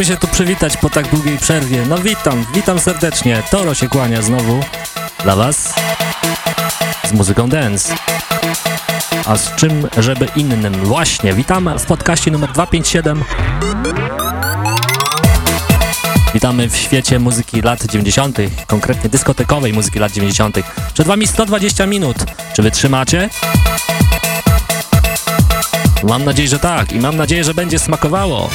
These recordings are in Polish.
Jakby się tu przywitać po tak długiej przerwie? No witam, witam serdecznie. Toro się kłania znowu dla was z muzyką dance. A z czym, żeby innym? Właśnie, witam w podcaście numer 257. Witamy w świecie muzyki lat 90., konkretnie dyskotekowej muzyki lat 90. Przed wami 120 minut. Czy wytrzymacie? Mam nadzieję, że tak i mam nadzieję, że będzie smakowało.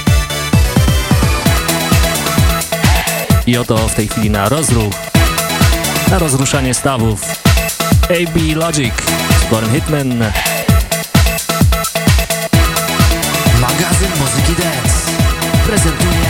I oto w tej chwili na rozruch, na rozruszanie stawów AB Logic z Born Hitman. Magazyn Muzyki Dance prezentuje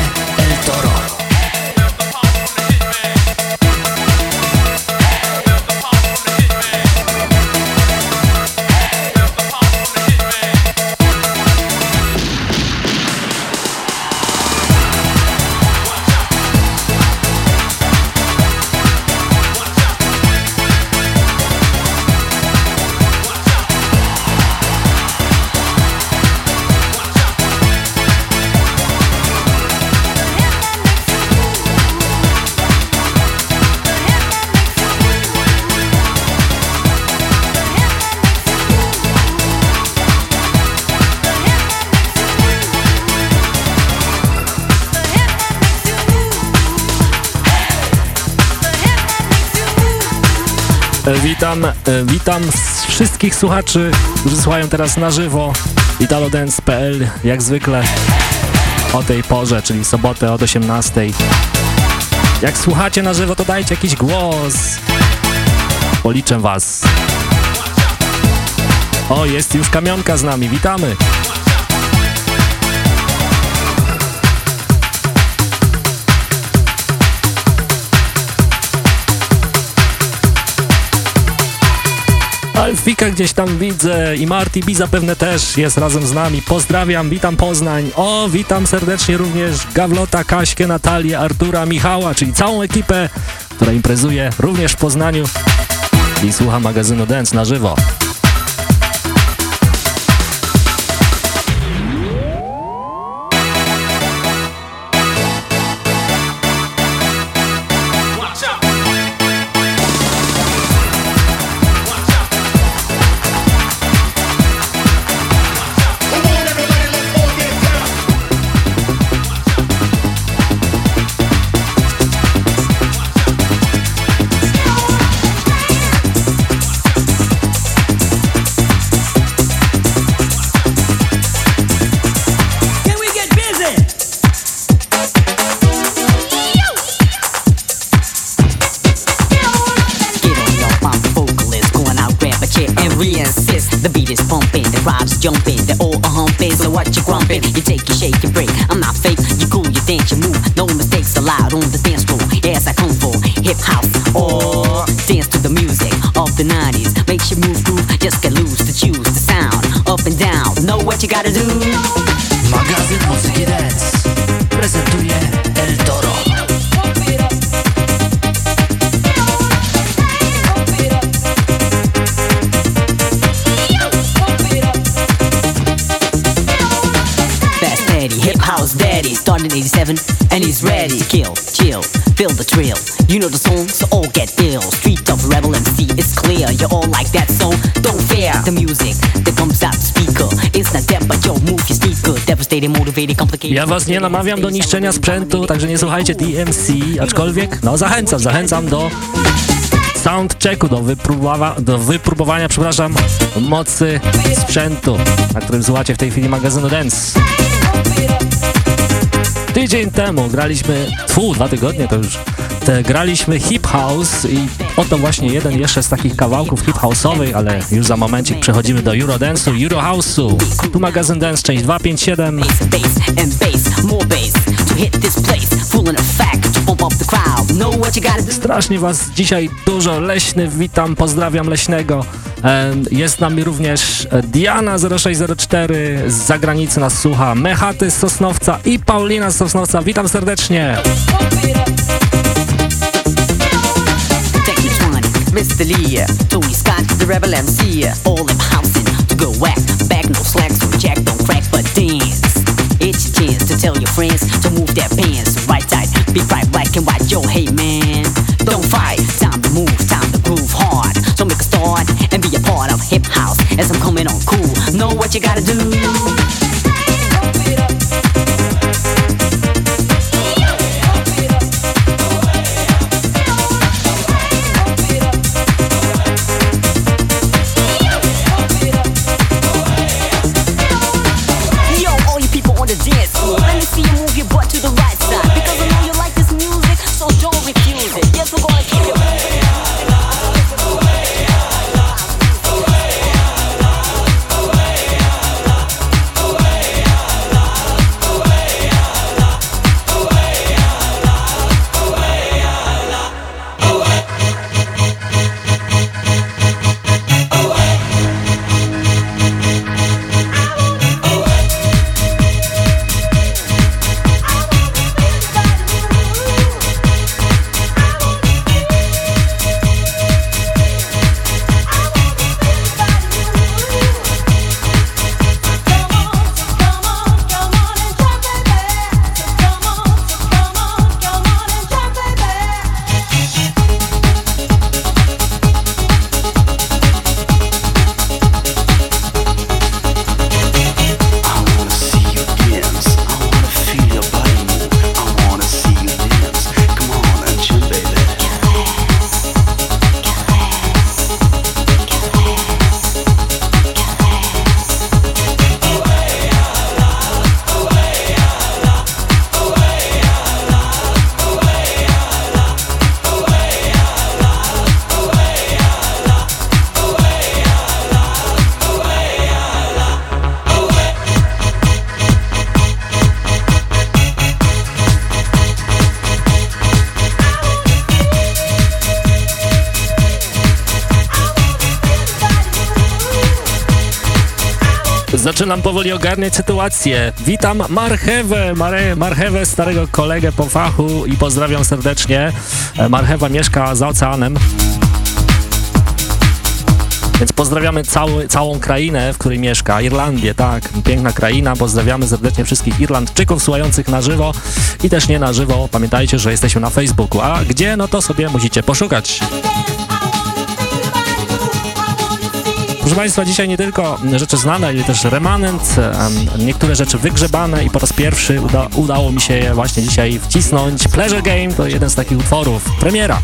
Witam, e, witam wszystkich słuchaczy, którzy słuchają teraz na żywo italodance.pl jak zwykle o tej porze, czyli sobotę od 18. Jak słuchacie na żywo, to dajcie jakiś głos. Policzę was. O, jest już kamionka z nami, witamy. Alfika gdzieś tam widzę i Marty B zapewne też jest razem z nami. Pozdrawiam, witam Poznań. O, witam serdecznie również Gawlota, Kaśkę, Natalię, Artura, Michała, czyli całą ekipę, która imprezuje również w Poznaniu i słucha magazynu Dance na żywo. What you grumping? You take your shake and break. I'm not fake, you cool, you dance, you move. No mistakes allowed on the dance floor. Yes, I come for hip house or dance to the music of the 90s. Makes you move, groove, just get loose to choose the sound. Up and down, know what you gotta do. 27, and he's ready. Kill, chill, feel the thrill. You know the song, so all get ill. Street of rebel clear. You're all like that, so don't fear. The music that comes out speaker not but move. Devastating, motivated, complicated. Ja was nie namawiam do niszczenia sprzętu, także nie słuchajcie DMC, aczkolwiek, no zachęcam, zachęcam do soundchecku, do, wypróbowa do wypróbowania, przepraszam, mocy sprzętu, na którym słuchacie w tej chwili magazynu Dance. Tydzień temu graliśmy, fu, dwa tygodnie to już, te, graliśmy Hip House i oto właśnie jeden jeszcze z takich kawałków hip house'owych, ale już za momencik przechodzimy do Eurodance'u, Euro House'u. Tu magazyn Dance, część 257. Strasznie was dzisiaj dużo leśny, witam, pozdrawiam leśnego. Jest z nami również Diana 0604 z zagranicy nas słucha, Mechaty z Sosnowca i Paulina z Sosnowca. Witam serdecznie. Mr. Lee, Tony Scott, the rebel MC, all in housing to go whack, back no so jack don't crack but dance. It's your chance to tell your friends to move their pants right be right black and white. Yo, hey man, don't fight, time to move, time to groove hard. So make a start and of hip house as I'm coming on cool. Know what you gotta do. Zaczynam powoli ogarniać sytuację. Witam Marchewę, Mare, Marchewę, starego kolegę po fachu i pozdrawiam serdecznie. E, Marchewa mieszka za oceanem. Więc pozdrawiamy cały, całą krainę, w której mieszka, Irlandię, tak, piękna kraina, pozdrawiamy serdecznie wszystkich Irlandczyków słuchających na żywo i też nie na żywo, pamiętajcie, że jesteśmy na Facebooku, a gdzie, no to sobie musicie poszukać. Proszę Państwa, dzisiaj nie tylko rzeczy znane, ale też remanent, niektóre rzeczy wygrzebane i po raz pierwszy uda udało mi się je właśnie dzisiaj wcisnąć. Pleasure Game to jeden z takich utworów, premiera.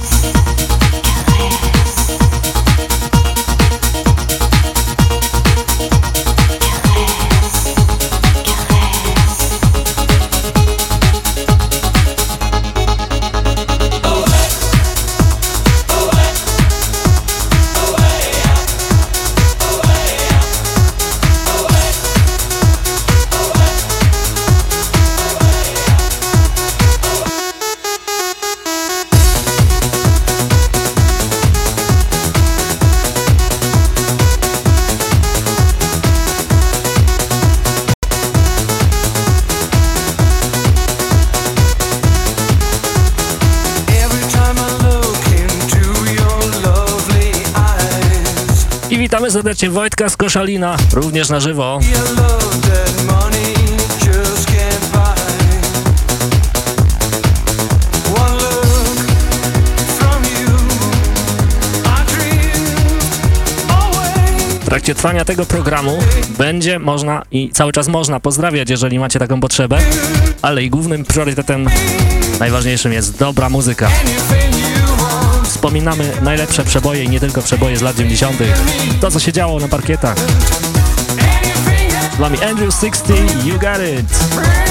Serdecznie Wojtka z Koszalina, również na żywo. W trakcie trwania tego programu będzie można i cały czas można pozdrawiać, jeżeli macie taką potrzebę, ale i głównym priorytetem najważniejszym jest dobra muzyka wspominamy najlepsze przeboje i nie tylko przeboje z lat 90. To, co się działo na parkietach. Z wami Andrew 60, You Got It!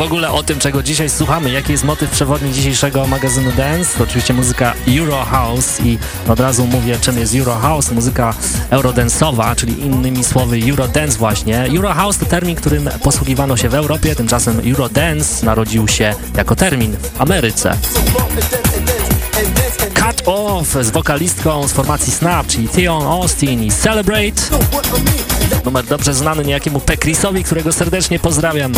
W ogóle o tym, czego dzisiaj słuchamy, jaki jest motyw przewodni dzisiejszego magazynu Dance. To oczywiście muzyka Euro House i od razu mówię, czym jest Euro House, muzyka eurodance'owa, czyli innymi słowy Eurodance właśnie. Euro House to termin, którym posługiwano się w Europie, tymczasem Eurodance narodził się jako termin w Ameryce. Cut Off z wokalistką z formacji Snap, czyli Theon Austin i Celebrate. Numer dobrze znany niejakiemu Pekrisowi, którego serdecznie pozdrawiam.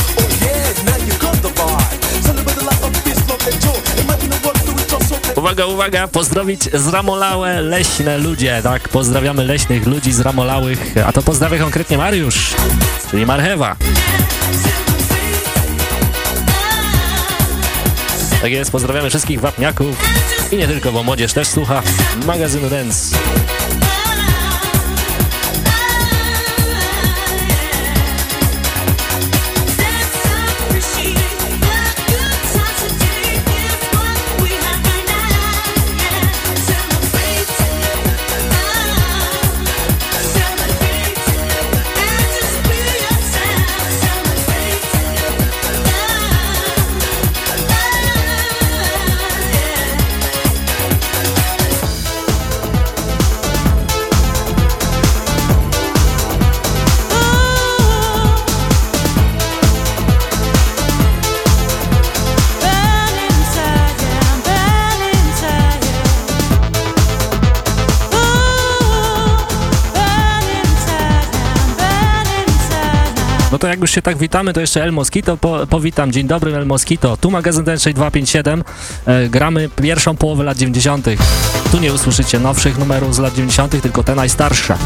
Uwaga, uwaga, pozdrowić zramolałe leśne ludzie, tak? Pozdrawiamy leśnych ludzi zramolałych, a to pozdrawia konkretnie Mariusz, czyli Marchewa. Tak jest, pozdrawiamy wszystkich wapniaków i nie tylko, bo młodzież też słucha magazynu Dance. To jak już się tak witamy, to jeszcze El Mosquito po, powitam. Dzień dobry El Mosquito. Tu magazyn ten 6257. E, gramy pierwszą połowę lat 90. Tu nie usłyszycie nowszych numerów z lat 90., tylko te najstarsze.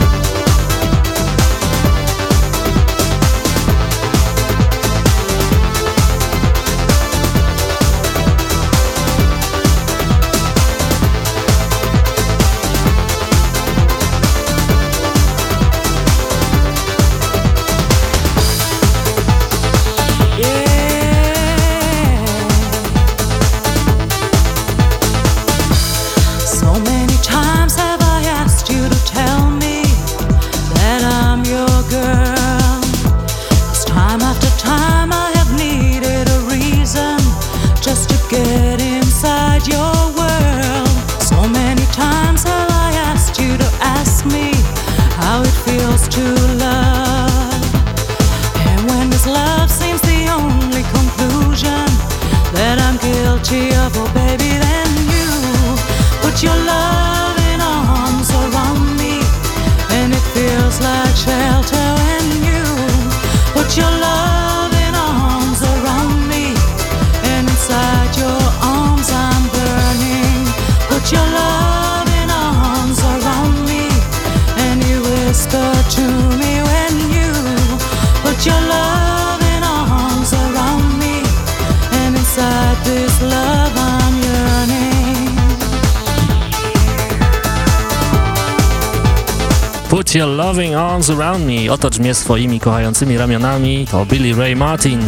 Loving Arms Around Me, otocz mnie swoimi kochającymi ramionami, to Billy Ray Martin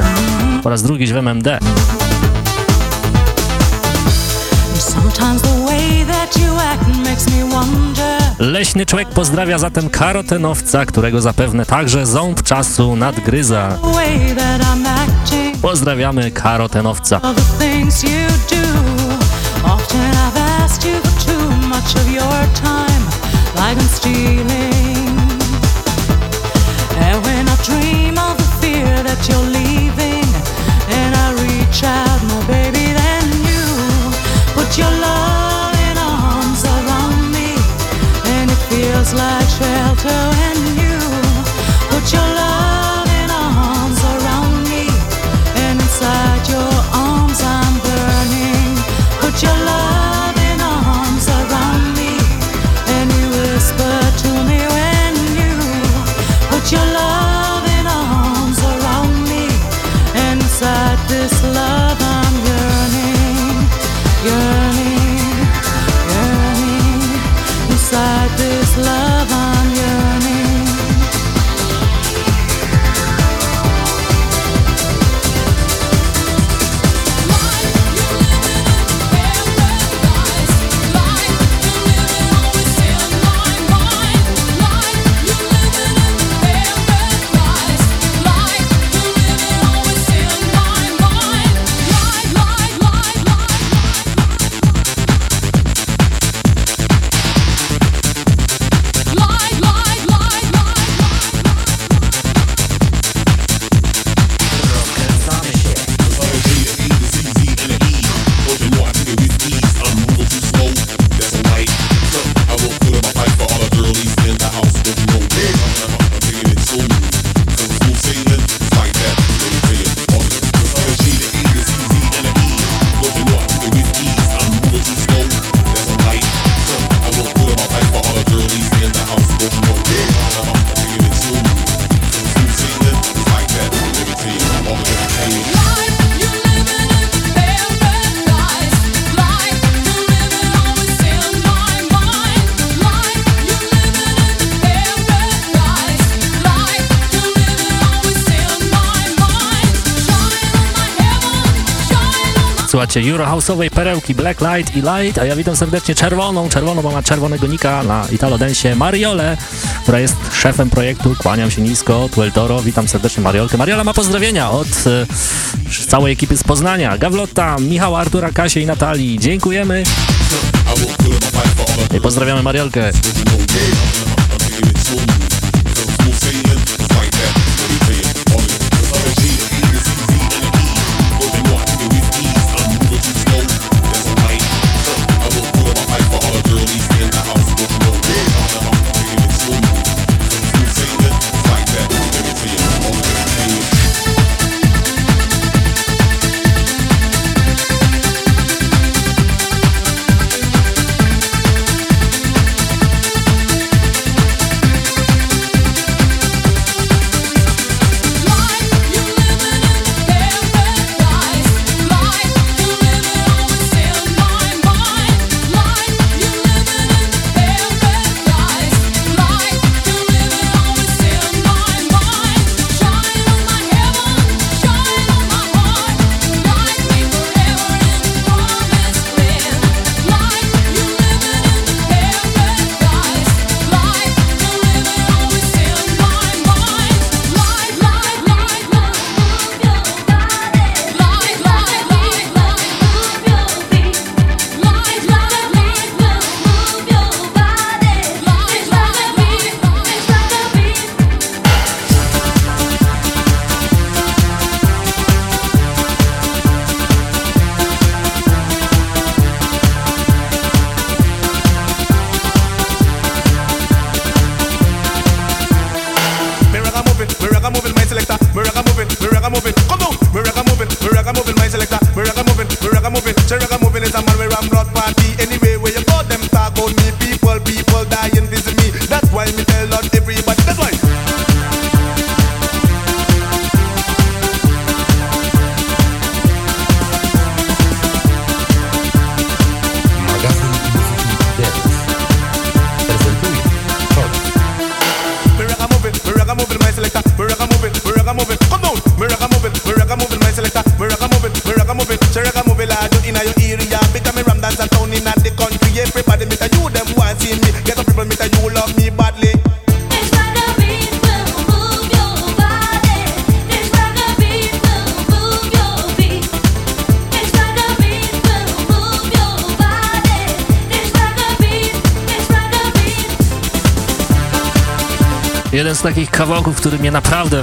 po raz drugi w MMD. Leśny człowiek pozdrawia zatem karotenowca, którego zapewne także ząb czasu nadgryza. Pozdrawiamy karotenowca. Often I've asked you for too much of your time, like I'm stealing. You're leaving, and I reach out, my baby, then you. Put your loving arms around me, and it feels like shelter Słuchajcie, Eurohouse'owej perełki Black Light i Light, a ja witam serdecznie czerwoną, czerwoną, bo ma czerwonego nika na Italo Densie, Mariole, która jest szefem projektu, kłaniam się nisko, Tuel Toro, witam serdecznie Mariolkę. Mariola ma pozdrowienia od e, całej ekipy z Poznania, Gawlotta, Michała, Artura, Kasie i Natalii, dziękujemy. I pozdrawiamy Mariolkę.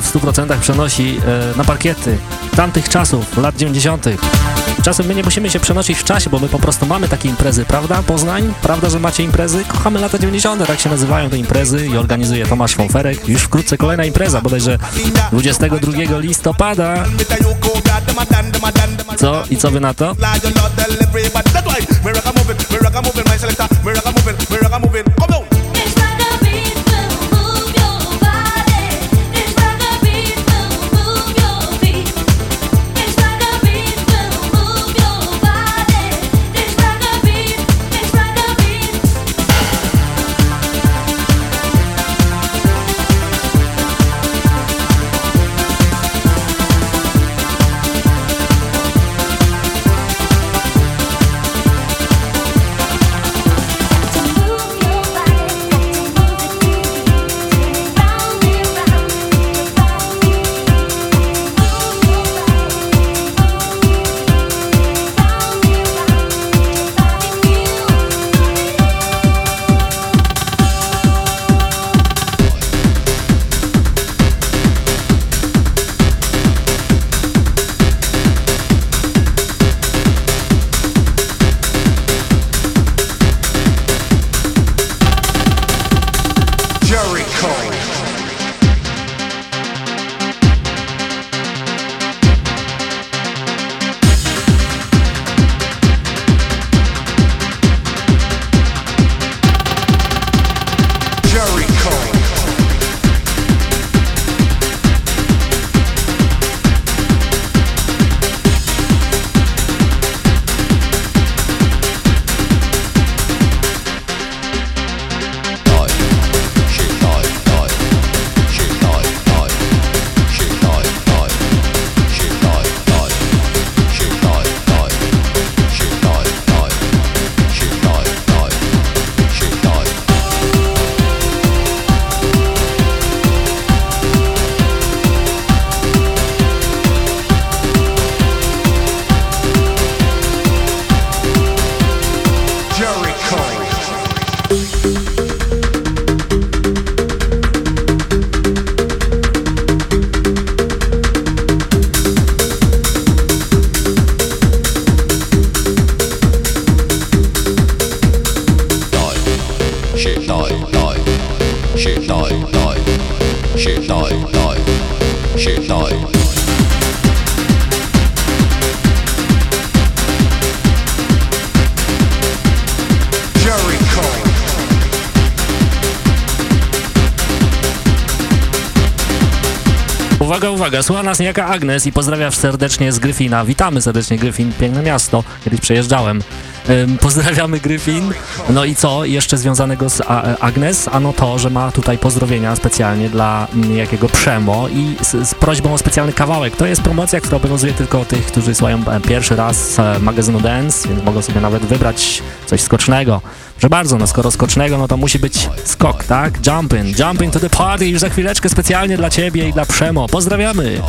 W 100% przenosi e, na parkiety tamtych czasów, lat 90. Czasem my nie musimy się przenosić w czasie, bo my po prostu mamy takie imprezy, prawda? Poznań? Prawda, że macie imprezy? Kochamy lata 90., tak się nazywają te imprezy i organizuje Tomasz Fonferek. Już wkrótce kolejna impreza, bodajże 22 listopada. Co? I co wy na to? Słucha nas niejaka Agnes i pozdrawia serdecznie z Gryfina. Witamy serdecznie Gryfin, piękne miasto, kiedyś przejeżdżałem. pozdrawiamy Gryfin. No i co jeszcze związanego z Agnes? Ano to, że ma tutaj pozdrowienia specjalnie dla jakiego Przemo i z, z, prośbą o specjalny kawałek. To jest promocja, która obowiązuje tylko tych, którzy słuchają e, pierwszy raz e, magazynu Dance, więc mogą sobie nawet wybrać coś skocznego. Proszę bardzo, no skoro skocznego, no to musi być skok, tak? Jumping, jumping to the party już za chwileczkę specjalnie dla Ciebie i dla Przemo. Pozdrawiamy!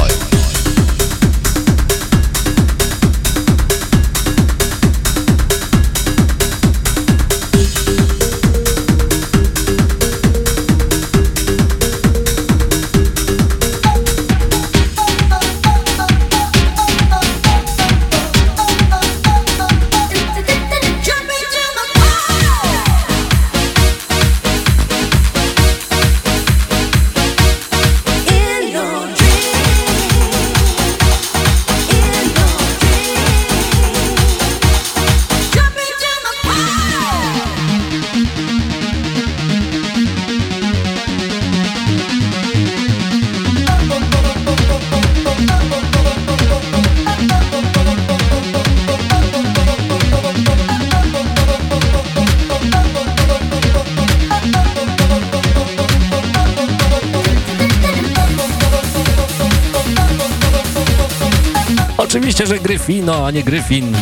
Gryfino, a nie Gryfin.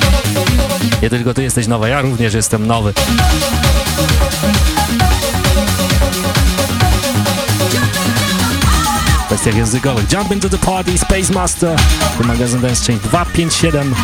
Nie tylko ty jesteś nowa, ja również jestem nowy. W kwestiach językowych. Jump into the party, Space Master. Magazyn Dance Change 257.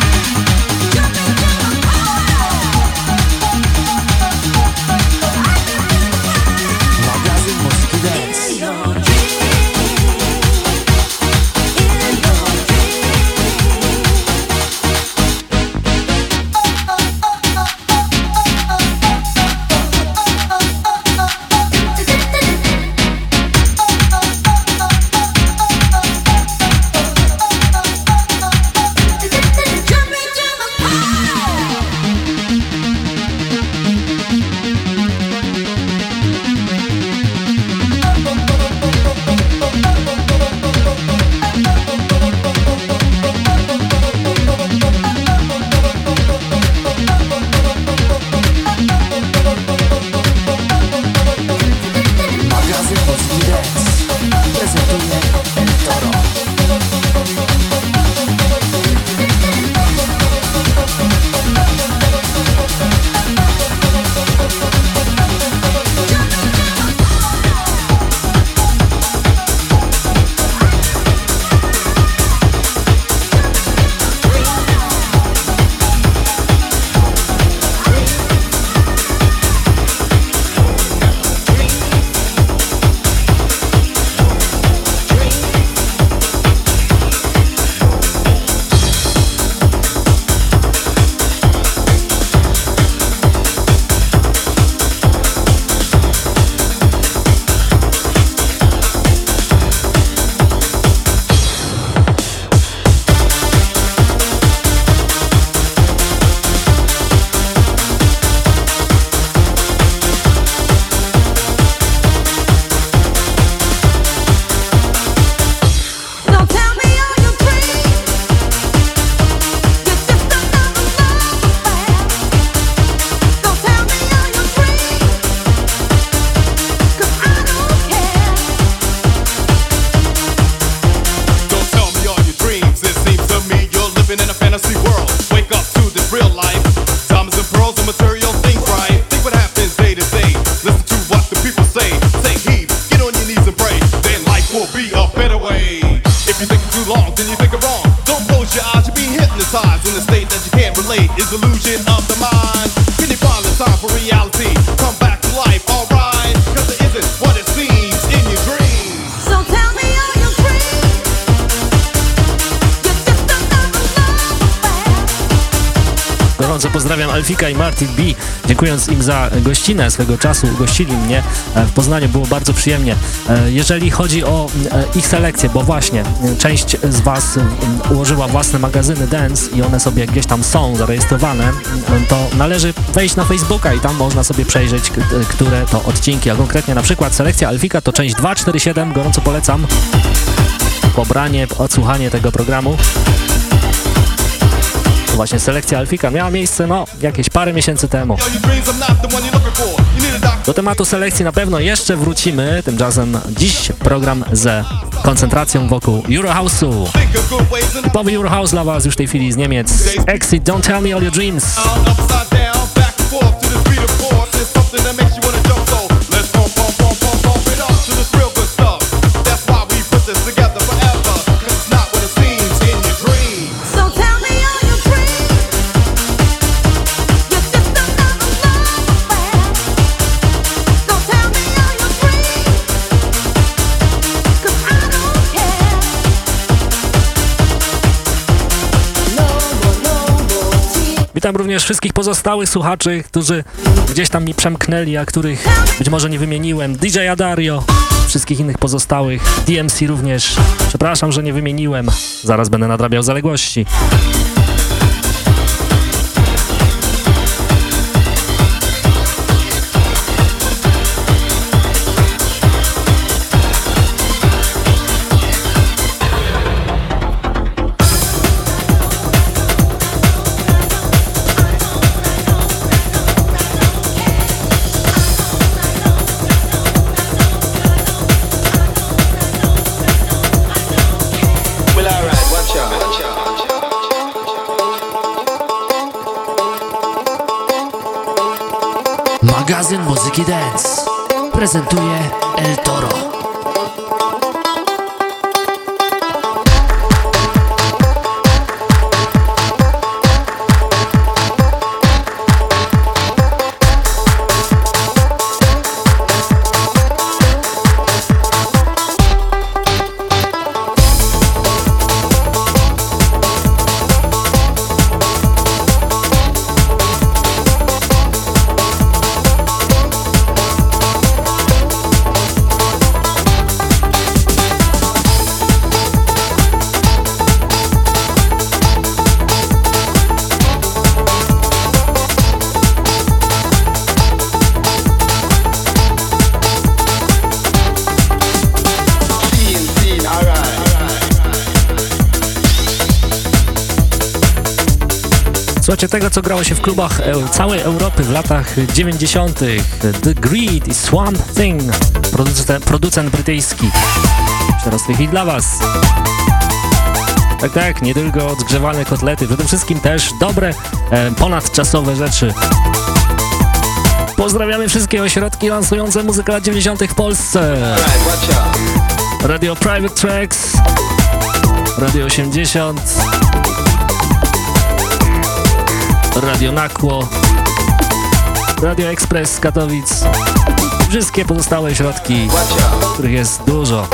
gościnę swego czasu. Gościli mnie w Poznaniu, było bardzo przyjemnie. Jeżeli chodzi o ich selekcję, bo właśnie część z Was ułożyła własne magazyny dance i one sobie gdzieś tam są zarejestrowane, to należy wejść na Facebooka i tam można sobie przejrzeć, które to odcinki, a konkretnie na przykład selekcja Alfika to część 247, gorąco polecam pobranie, odsłuchanie tego programu. To właśnie selekcja Alfika miała miejsce, no, jakieś parę miesięcy temu. Do tematu selekcji na pewno jeszcze wrócimy, tymczasem dziś program ze koncentracją wokół Eurohouse'u. Typowy Eurohouse dla Was już w tej chwili z Niemiec. Exit, Don't Tell Me All Your Dreams. Witam również wszystkich pozostałych słuchaczy, którzy gdzieś tam mi przemknęli, a których być może nie wymieniłem. DJ Adario, wszystkich innych pozostałych, DMC również. Przepraszam, że nie wymieniłem. Zaraz będę nadrabiał zaległości. Prezentuje tego, co grało się w klubach e całej Europy w latach 90. The Greed i Swamp Thing, producent, producent brytyjski. Teraz w dla Was. Tak, tak, nie tylko odgrzewane kotlety, przede wszystkim też dobre, e, ponadczasowe rzeczy. Pozdrawiamy wszystkie ośrodki lansujące muzykę lat 90. w Polsce. Radio Private Tracks, Radio 80, Radio Nakło, Radio Express z Katowic, wszystkie pozostałe środki, których jest dużo.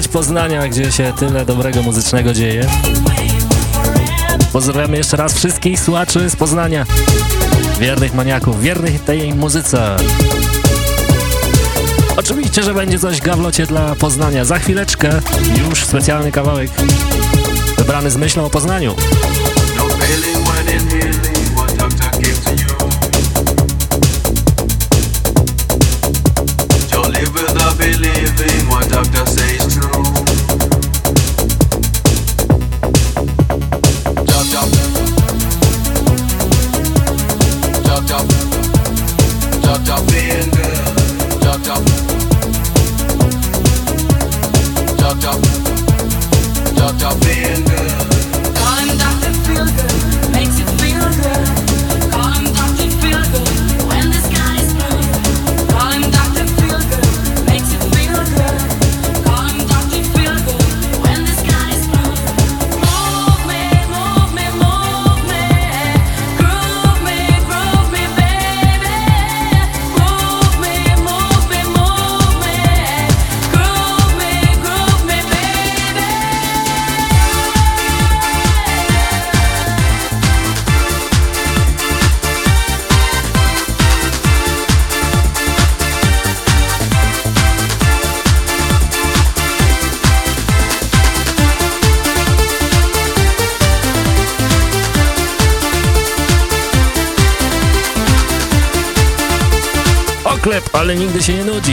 Kochać Poznania, gdzie się tyle dobrego muzycznego dzieje. Pozdrawiamy jeszcze raz wszystkich słuchaczy z Poznania, wiernych maniaków, wiernych tej muzyce. Oczywiście, że będzie coś gawlocie dla Poznania. Za chwileczkę już specjalny kawałek wybrany z myślą o Poznaniu.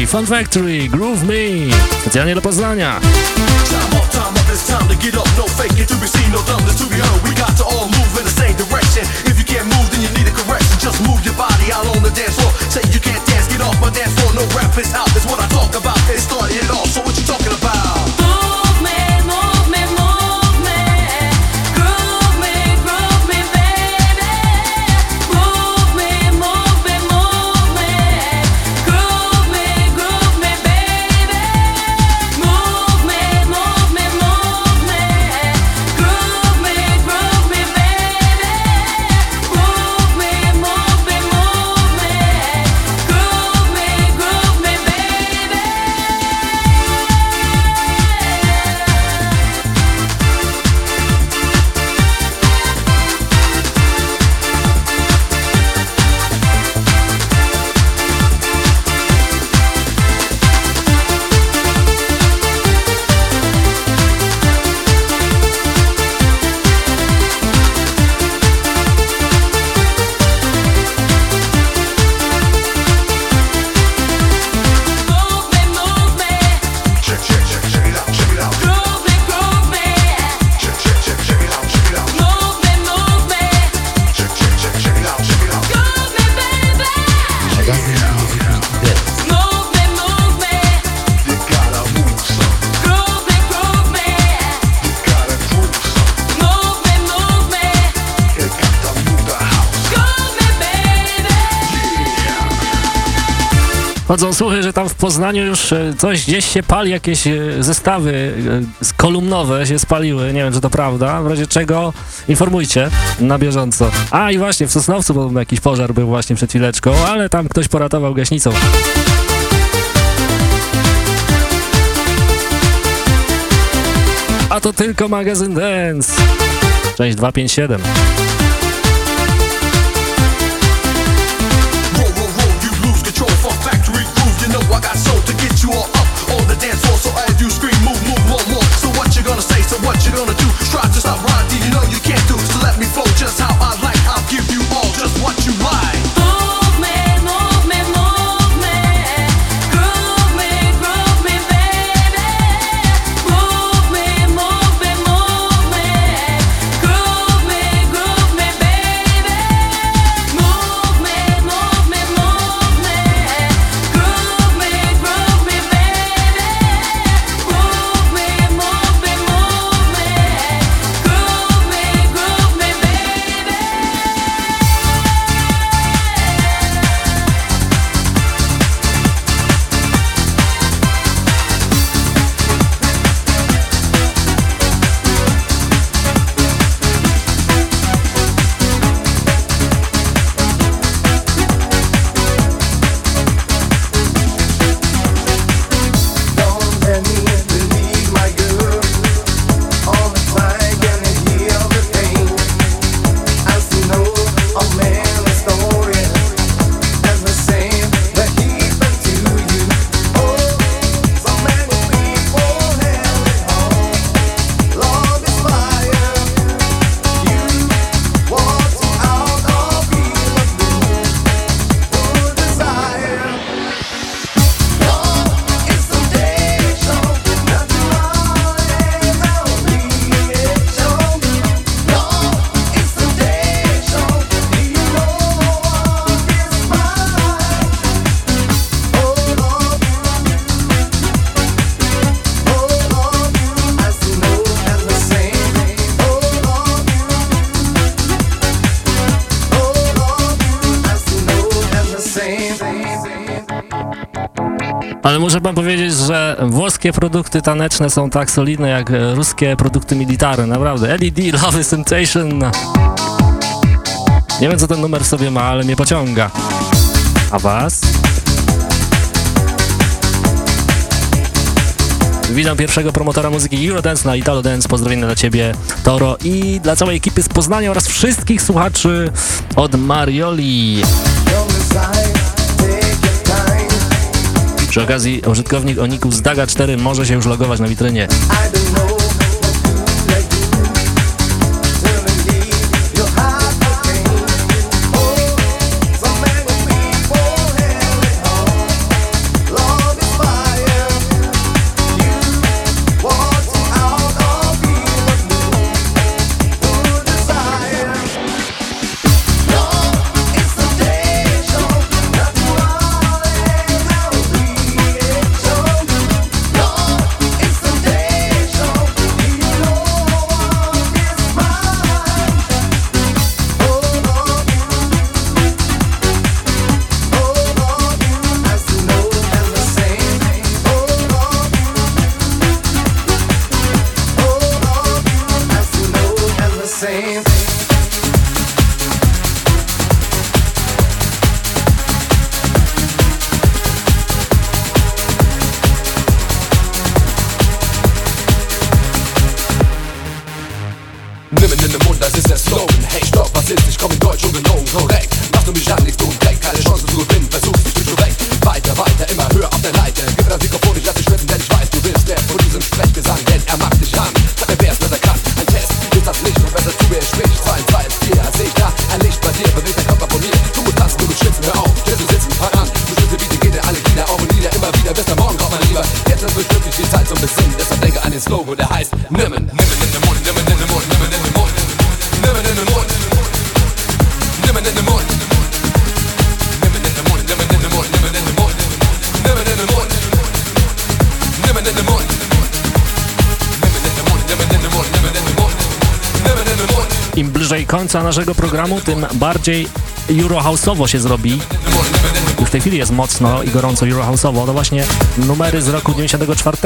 Fun Factory, Groove Me, specjalnie do Poznania. Just move your body out on the dance floor. Say you can't dance, get off my dance floor. No rap is out, that's what I talk about. It started so what you talking about? Poznaniu już e, coś gdzieś się pali, jakieś e, zestawy e, kolumnowe się spaliły, nie wiem czy to prawda, w razie czego informujcie na bieżąco. A i właśnie w Sosnowcu podobno jakiś pożar był właśnie przed chwileczką, ale tam ktoś poratował gaśnicą. A to tylko magazyn Dance. Część 257. włoskie produkty taneczne są tak solidne jak ruskie produkty militarne, naprawdę. LED Love is Temptation. Nie wiem co ten numer sobie ma, ale mnie pociąga. A was? Witam pierwszego promotora muzyki Eurodance na Italo Dance. Pozdrowienia dla Ciebie, Toro i dla całej ekipy z Poznania oraz wszystkich słuchaczy od Marioli. Przy okazji użytkownik Oniku z Daga 4 może się już logować na witrynie. Programu, tym bardziej Eurohouse'owo się zrobi. Już w tej chwili jest mocno i gorąco Eurohouse'owo. To właśnie numery z roku 94.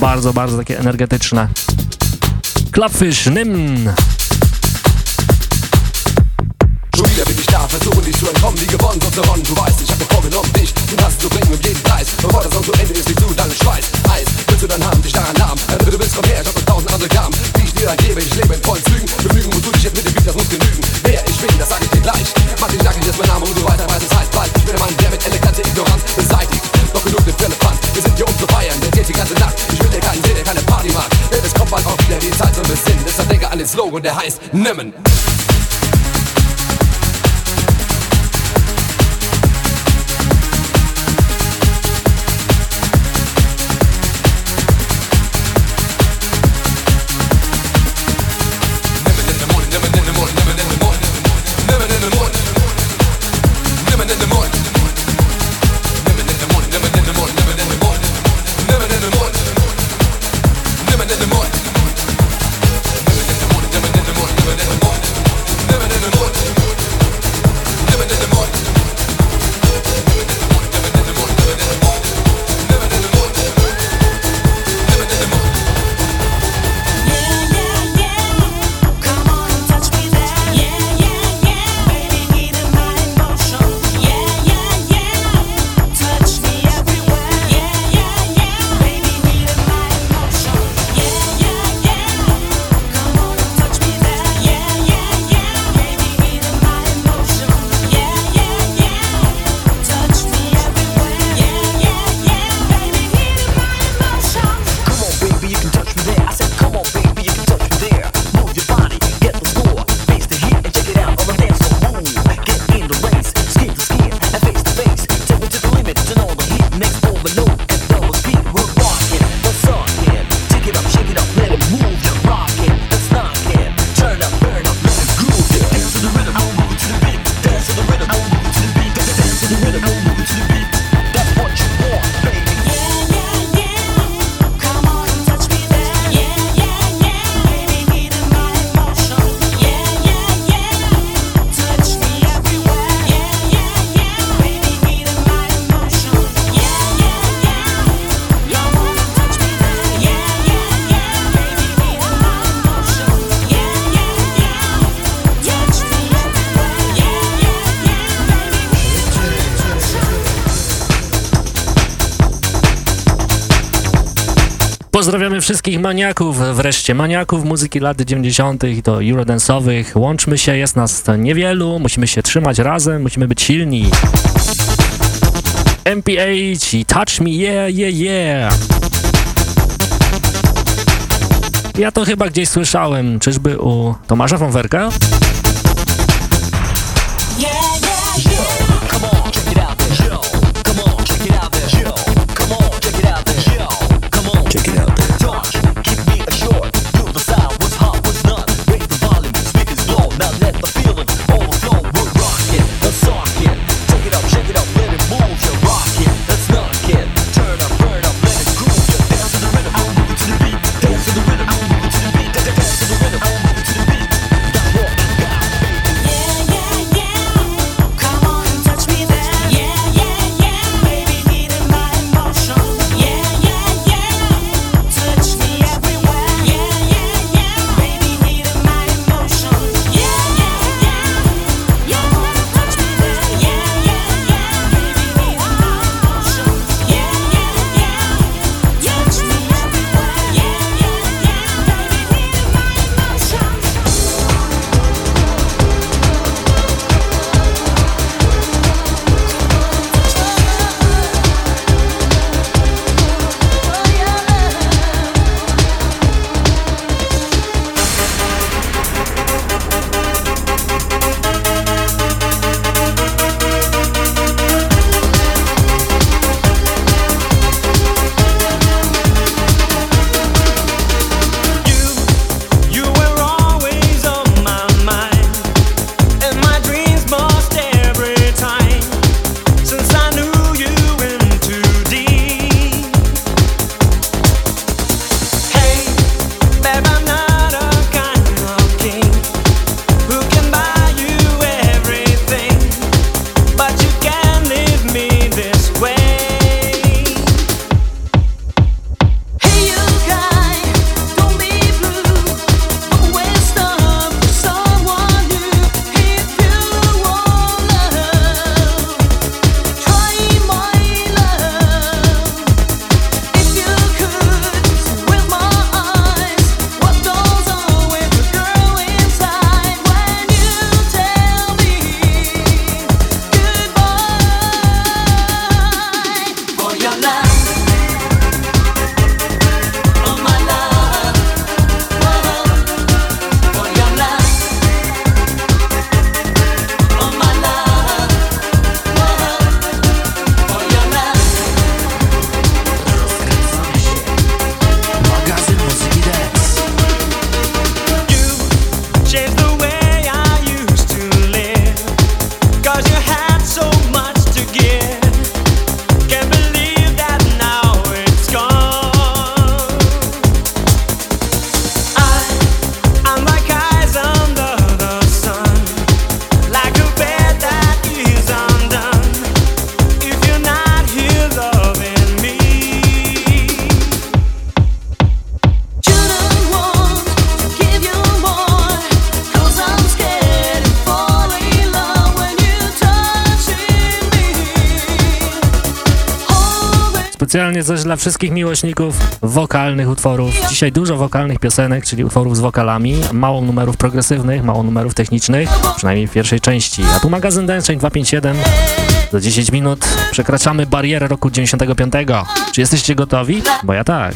Bardzo, bardzo takie energetyczne. Clubfish, Nym. Schon wieder bin ich da, versuche dich zu entkommen, wie gewonnen. Du und der heißt Nimmen. Wszystkich maniaków, wreszcie maniaków muzyki lat 90. i to eurodance'owych. Łączmy się, jest nas niewielu, musimy się trzymać razem, musimy być silni. MPH i Touch Me, yeah, yeah, yeah. Ja to chyba gdzieś słyszałem, czyżby u Tomasza Wąwerka? Wszystkich miłośników wokalnych utworów. Dzisiaj dużo wokalnych piosenek, czyli utworów z wokalami, mało numerów progresywnych, mało numerów technicznych, przynajmniej w pierwszej części. A tu magazyn Dance 257. Za 10 minut przekraczamy barierę roku 95. Czy jesteście gotowi? Bo ja tak.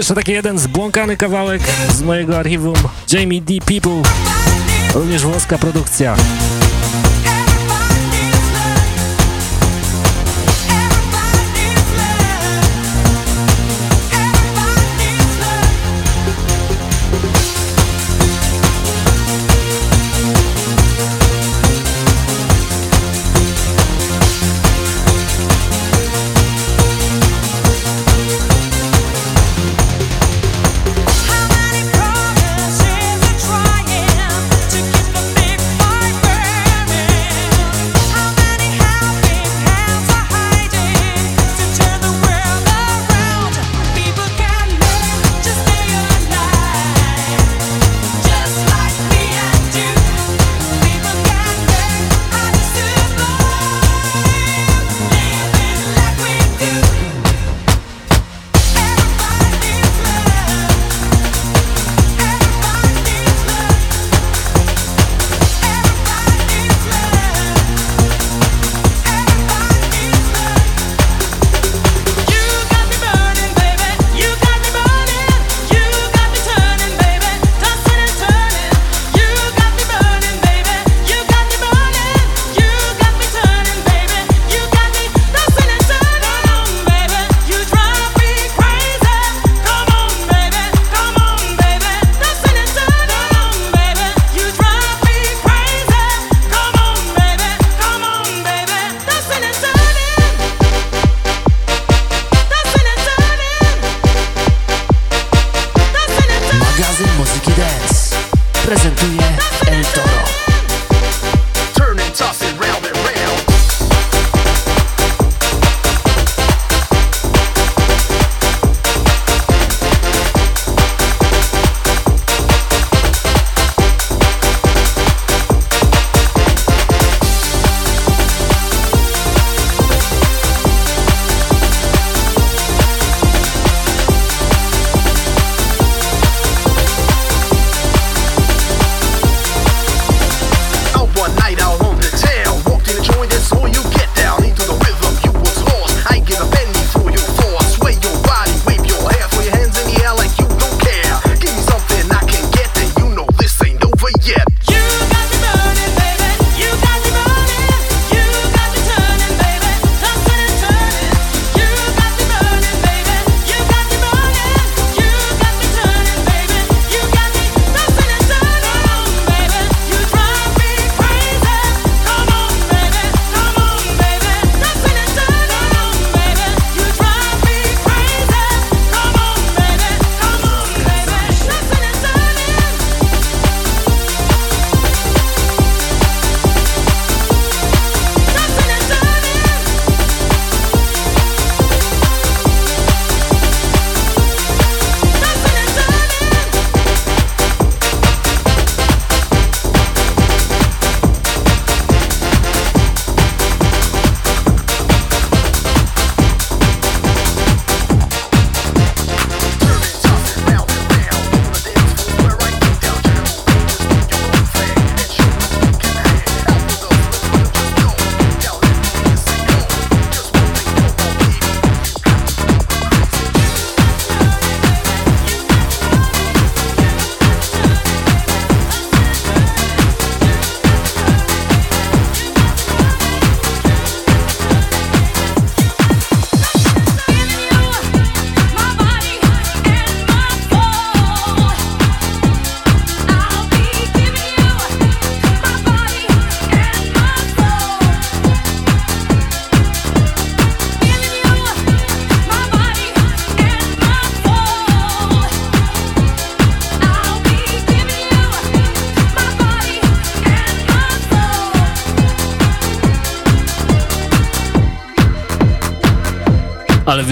Jeszcze taki jeden zbłąkany kawałek z mojego archiwum Jamie D. People, również włoska produkcja.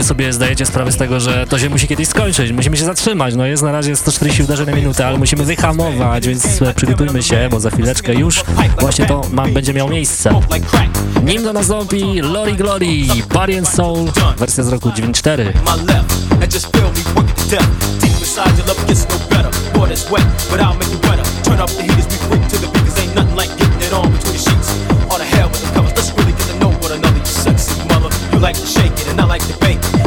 Sobie zdajecie sprawę z tego, że to się musi kiedyś skończyć. Musimy się zatrzymać. No jest na razie 140 uderzeń na minutę, ale musimy wyhamować, więc przygotujmy się, bo za chwileczkę już właśnie to będzie miało miejsce. Nim do nastąpi Lori Glory, Body and Soul, wersja z roku 94. like to shake it and I like to bake. That.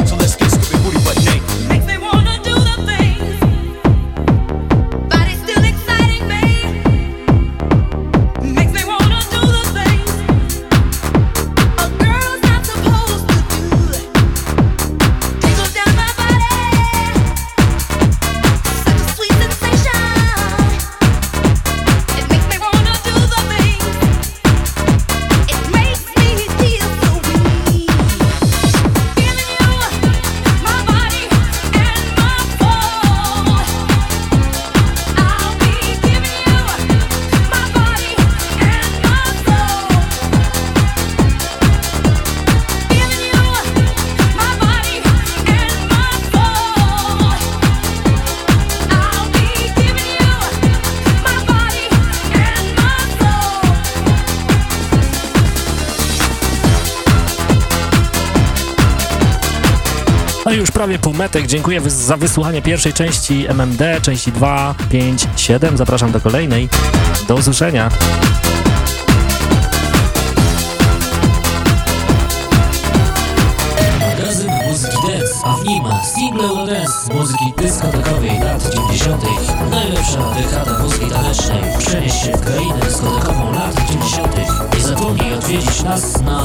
Dziękuję za wysłuchanie pierwszej części MMD, części 2, 5, 7. Zapraszam do kolejnej. Do usłyszenia. Magazyn muzyki dance, a w nim single dance muzyki dyskotekowej lat 90. Najlepsza dekada muzyki tanecznej. Przenieś się w krainę dyskotekową lat 90. Nie zapomnij odwiedzić nas na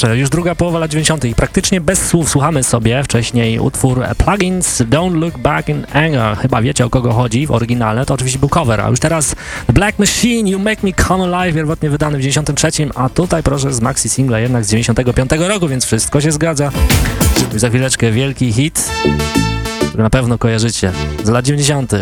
proszę, już druga połowa lat 90. i praktycznie bez słów słuchamy sobie wcześniej utwór Plugins Don't Look Back in Anger. Chyba wiecie o kogo chodzi w oryginale, to oczywiście był cover, a już teraz Black Machine, You Make Me Come Alive, pierwotnie wydany w 93, a tutaj proszę z maxi singla jednak z 95 roku, więc wszystko się zgadza. I za chwileczkę wielki hit, który na pewno kojarzycie z lat 90.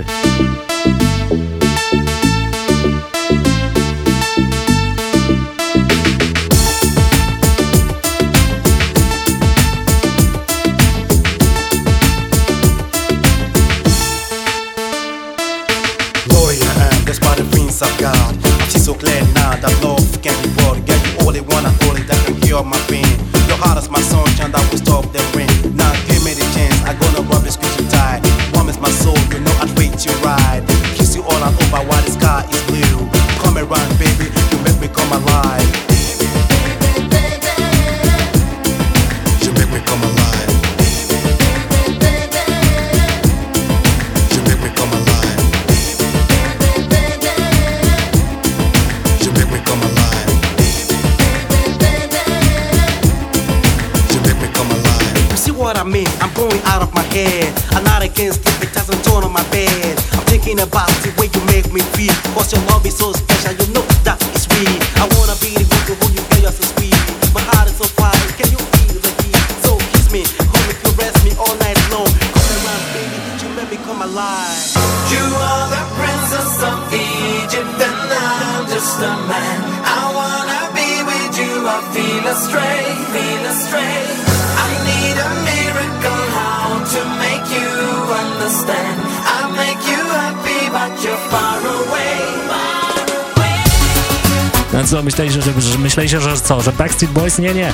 się, że co, że Backstreet Boys? Nie, nie.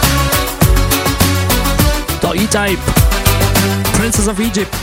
To E-Type. Princess of Egypt.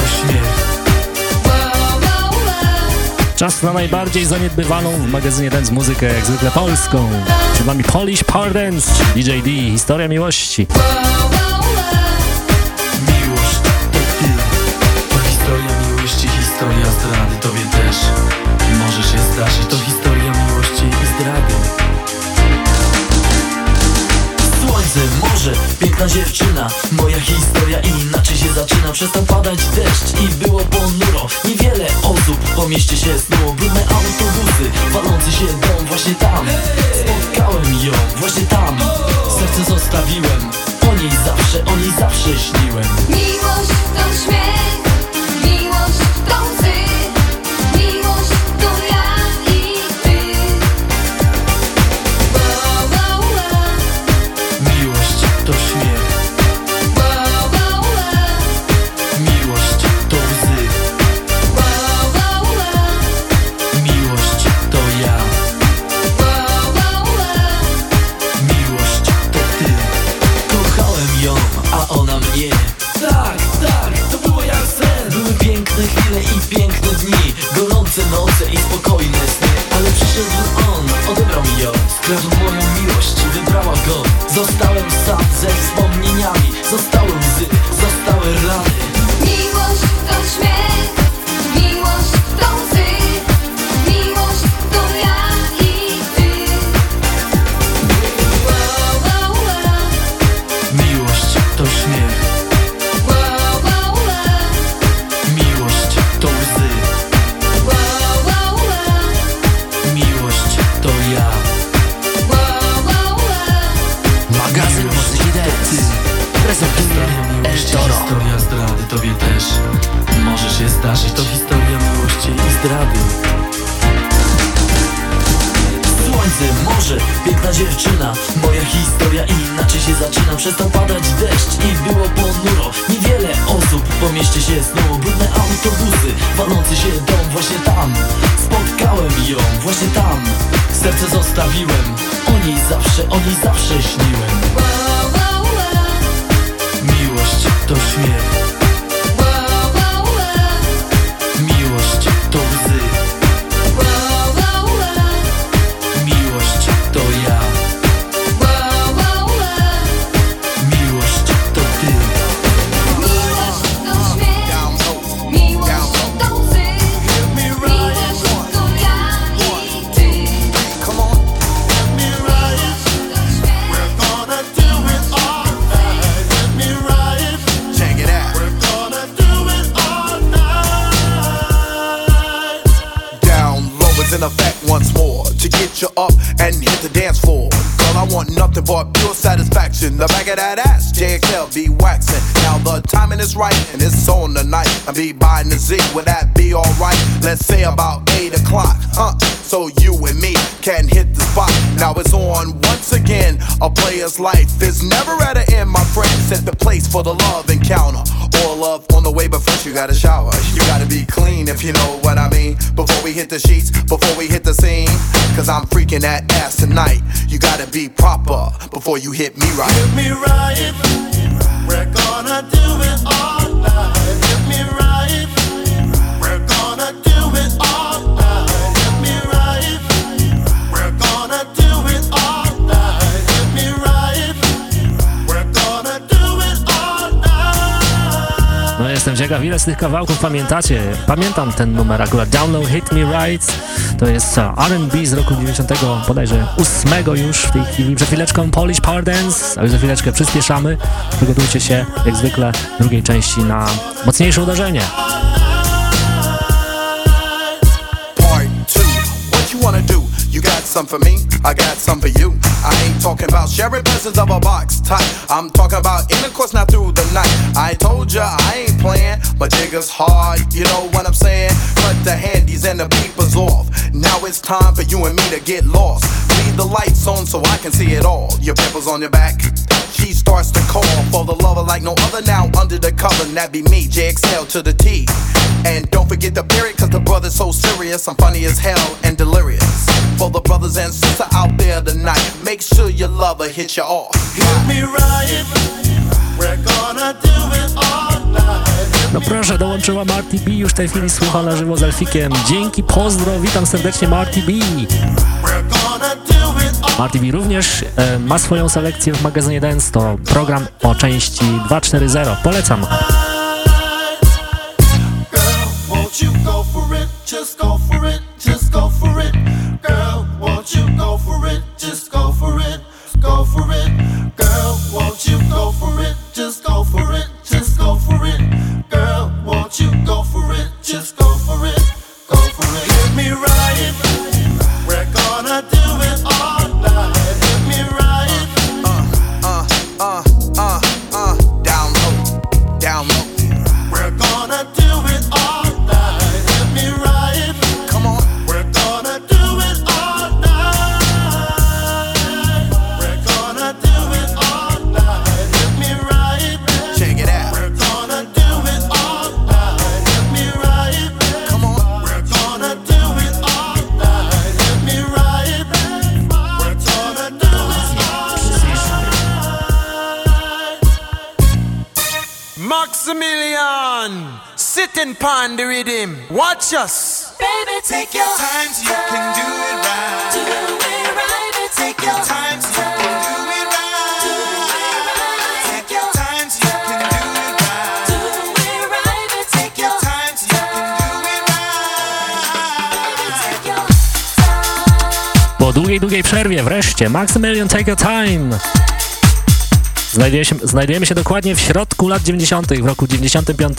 to. Czas na najbardziej zaniedbywaną w magazynie Dance muzykę, jak zwykle polską. Przed nami Polish Power Dance, DJ D, historia miłości. Miłość to film, to historia miłości, historia zdrady, tobie też może się zdarzyć. To historia miłości i zdrady. Słońce, morze, piękna dziewczyna, moja historia zaczyna Przestał padać deszcz i było ponuro. Niewiele osób po mieście się snuło Brudne autobusy, walący się dom Właśnie tam. Spotkałem ją Właśnie tam. Serce zostawiłem. O niej zawsze, o niej zawsze śniłem. Miłość to śmiech, before you hit me right. Hit me right. We're gonna do it all night. Hit me right. We're gonna do it all night. Hit me right. We're gonna do it all night. Hit me right. We're gonna do it all night. No jestem ciekaw, ile z tych kawałków pamiętacie. Pamiętam ten numer akurat, Download Hit Me Right. To jest R&B z roku 90, bodajże 8 już w tej chwili. Przed chwileczką Polish Power Dance, a już za chwileczkę przyspieszamy. Przygotujcie się, jak zwykle, w drugiej części na mocniejsze uderzenie. Part two, what you wanna do? You got some for me, I got some for you. I ain't talking about sharing blessings of a box type. I'm talking about intercourse now through the night. I told ya I ain't playing, my jigger's hard, you know what I'm saying? Cut the handies and the peepers off. Now it's time for you and me to get lost. Leave the lights on so I can see it all. Your pimples on your back. She starts to call for the lover like no other now under the cover. And that be me, JXL to the T. And don't forget the period, cause the brother's so serious. I'm funny as hell and delirious. For the brothers and sisters out there tonight, make sure your lover hits you off. Hit me right. No proszę, dołączyła Marty B, już w tej chwili słucha na żywo z Elfikiem. Dzięki, pozdro, witam serdecznie Marty B. Marty B również e, ma swoją selekcję w magazynie Dance, to program o części 2.4.0. Polecam. Girl, won't you go you go for it. sitting pon the rhythm. Watch us. Baby, take, your time, Take your time, take your time, baby. Take your time, you can do it right. Po długiej, długiej przerwie wreszcie Maximilian Take Your Time. Znajdujemy się, znajdujemy się dokładnie w środku lat 90., w roku 95.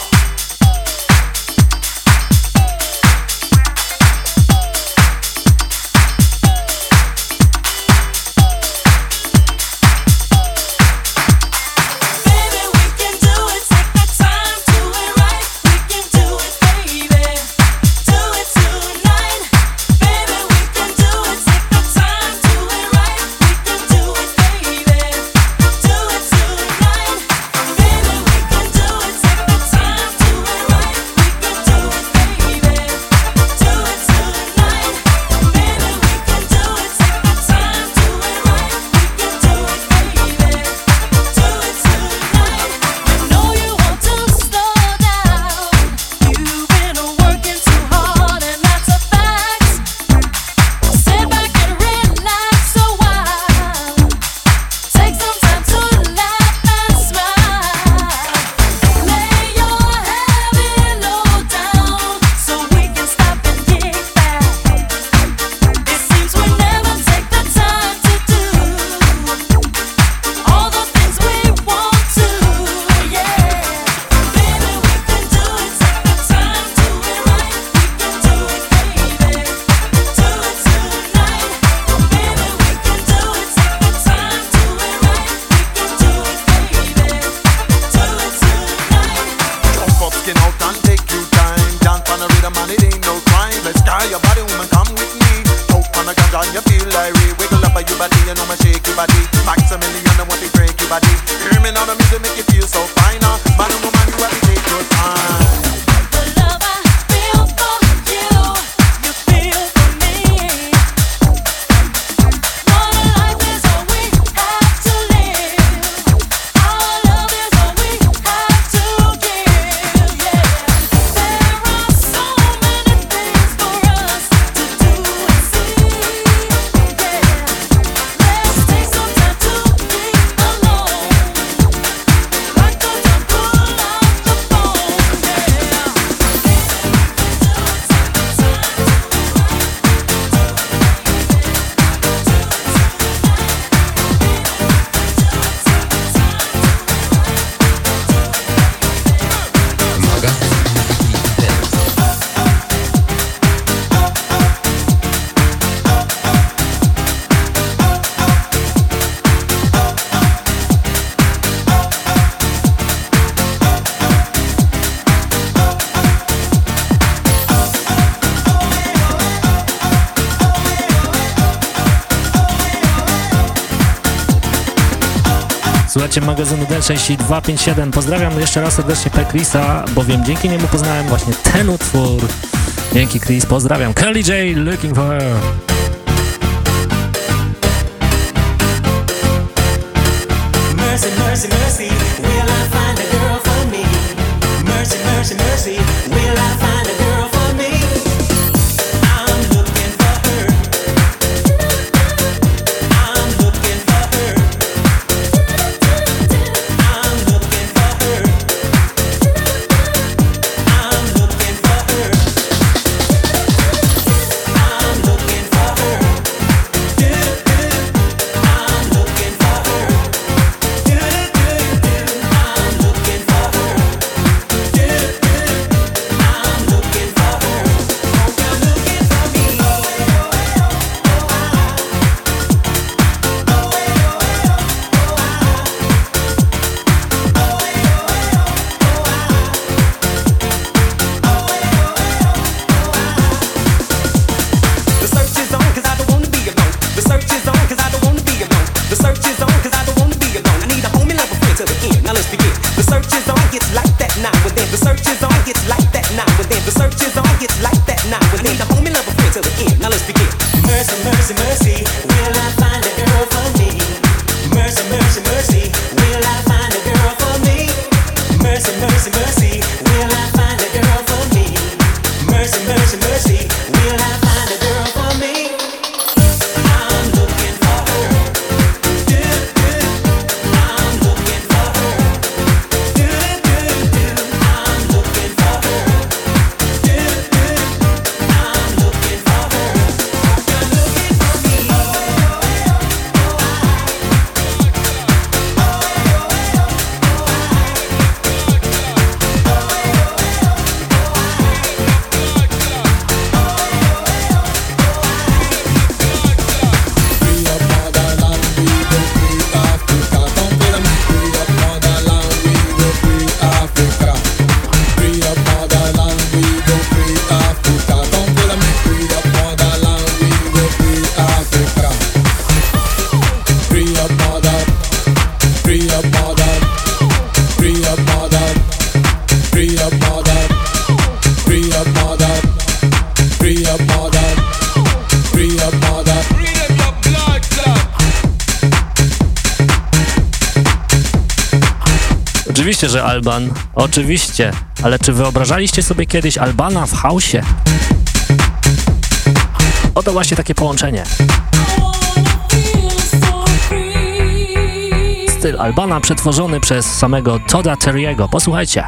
257. Pozdrawiam jeszcze raz serdecznie P. Chrisa, bowiem dzięki niemu poznałem właśnie ten utwór. Dzięki Chris, pozdrawiam. Kelly J, Looking For Her. We're gonna do it all night. Hit że Alban. Oczywiście, ale czy wyobrażaliście sobie kiedyś Albana w hausie? Oto właśnie takie połączenie. Styl Albana przetworzony przez samego Toda Terry'ego. Posłuchajcie.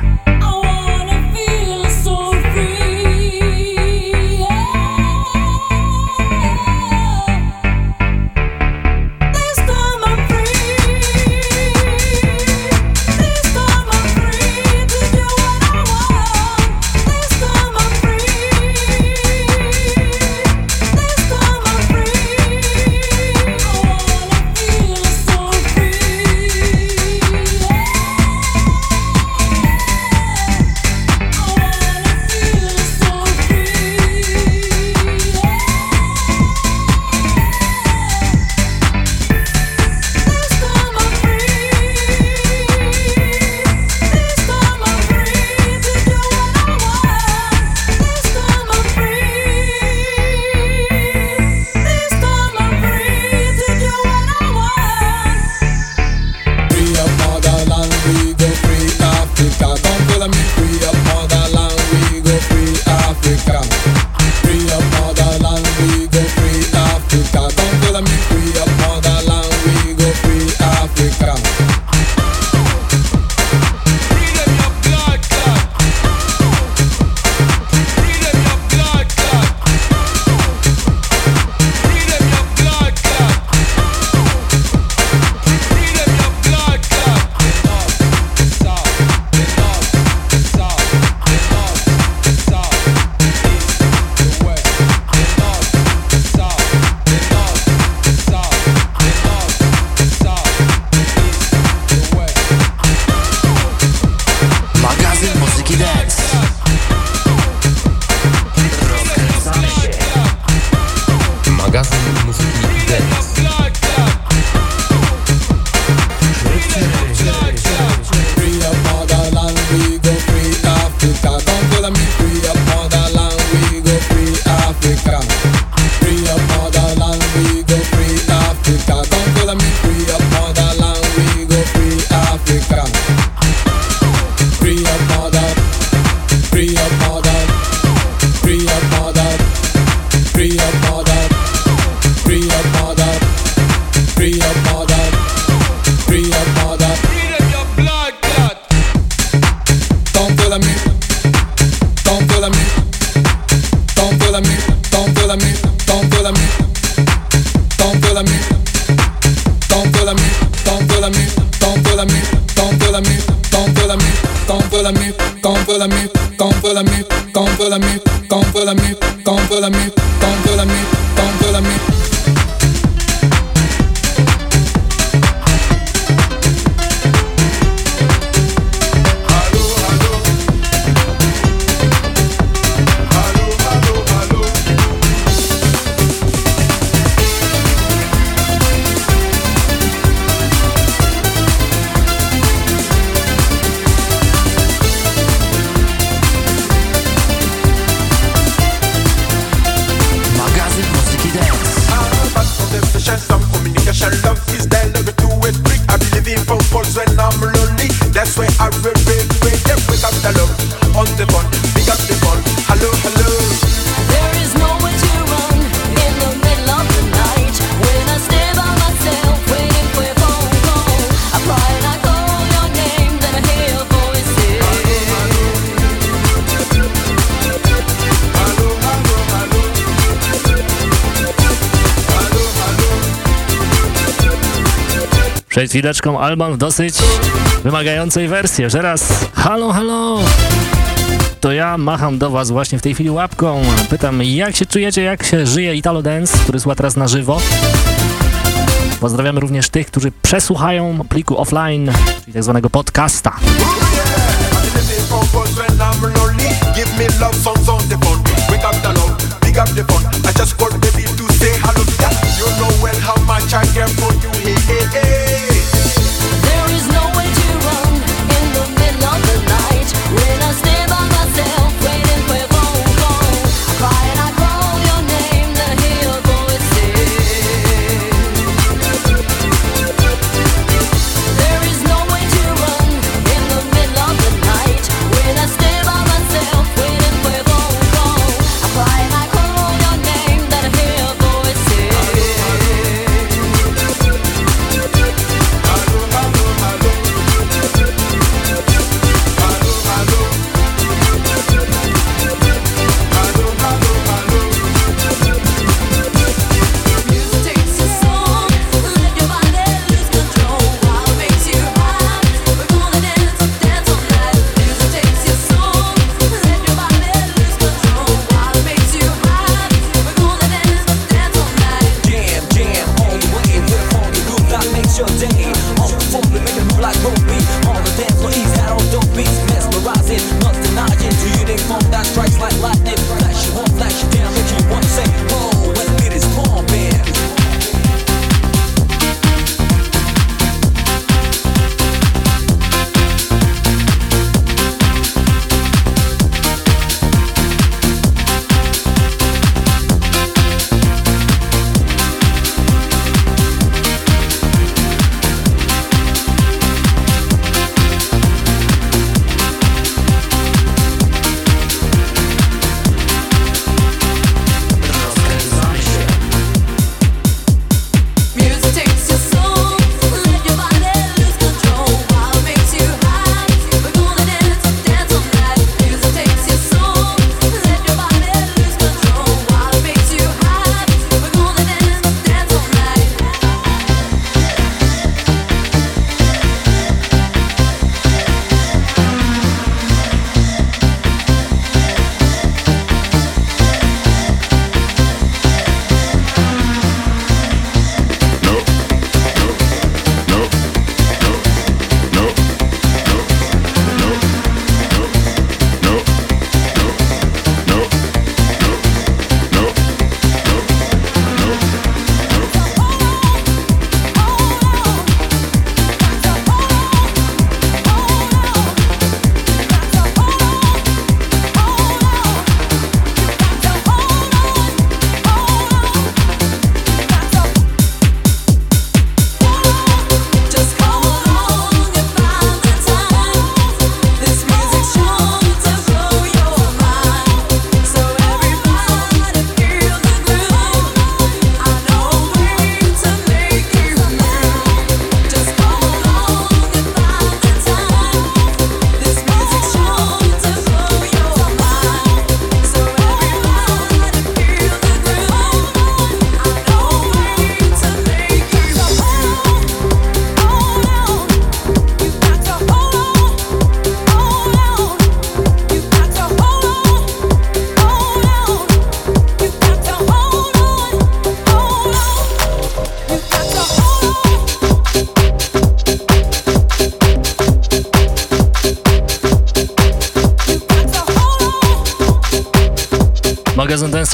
przed chwileczką Alban w dosyć wymagającej wersji. Jeszcze raz, halo, halo! To ja macham do was właśnie w tej chwili łapką. Pytam, jak się czujecie, jak się żyje Italo Dance, który słucha teraz na żywo. Pozdrawiam również tych, którzy przesłuchają pliku offline, czyli tak zwanego podcasta.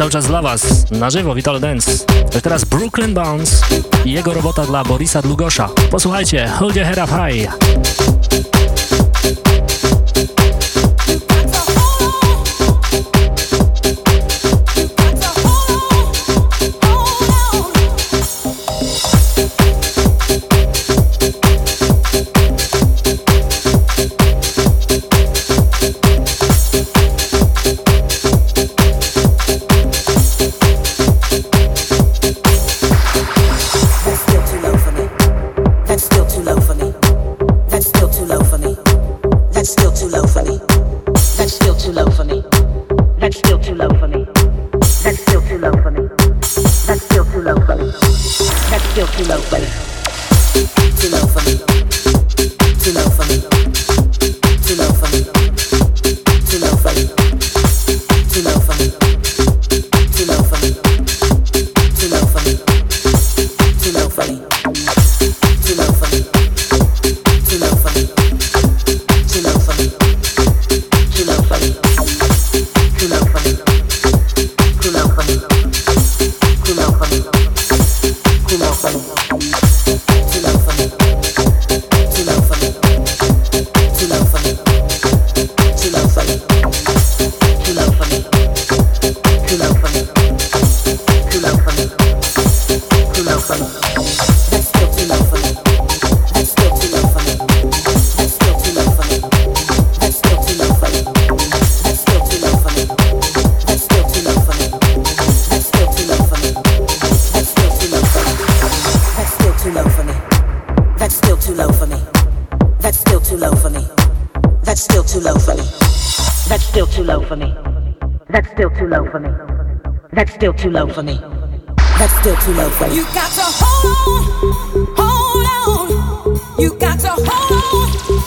cały czas dla Was na żywo Vital Dance. To teraz Brooklyn Bounce i jego robota dla Borisa Dlugosza. Posłuchajcie, hold your head up high. too low for me. That's still too low for me. That's still too low for me. That's still too low for me. You got to hold, hold on. You got to hold. on.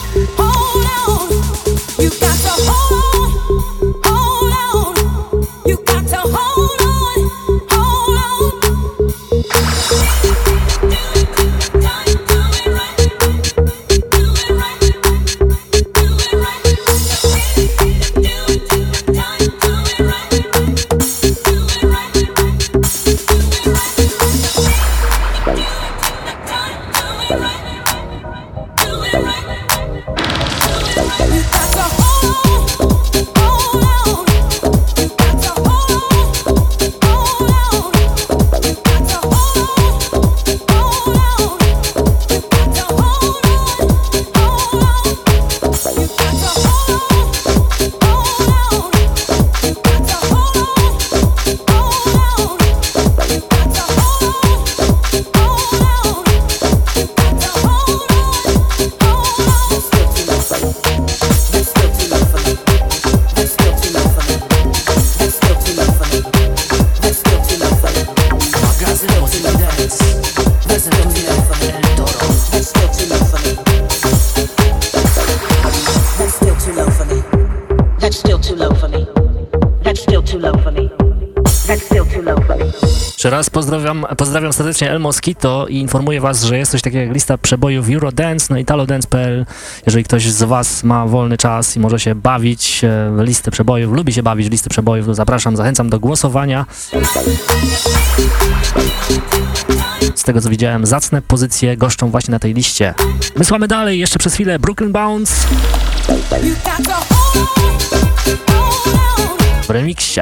Pozdrawiam, pozdrawiam serdecznie El Mosquito i informuję Was, że jest coś takiego jak lista przebojów Eurodance no na italodance.pl. Jeżeli ktoś z Was ma wolny czas i może się bawić e, listy przebojów, lubi się bawić listy przebojów, to zapraszam, zachęcam do głosowania. Z tego co widziałem, zacne pozycje goszczą właśnie na tej liście. My dalej, jeszcze przez chwilę Brooklyn Bounce w remiksie.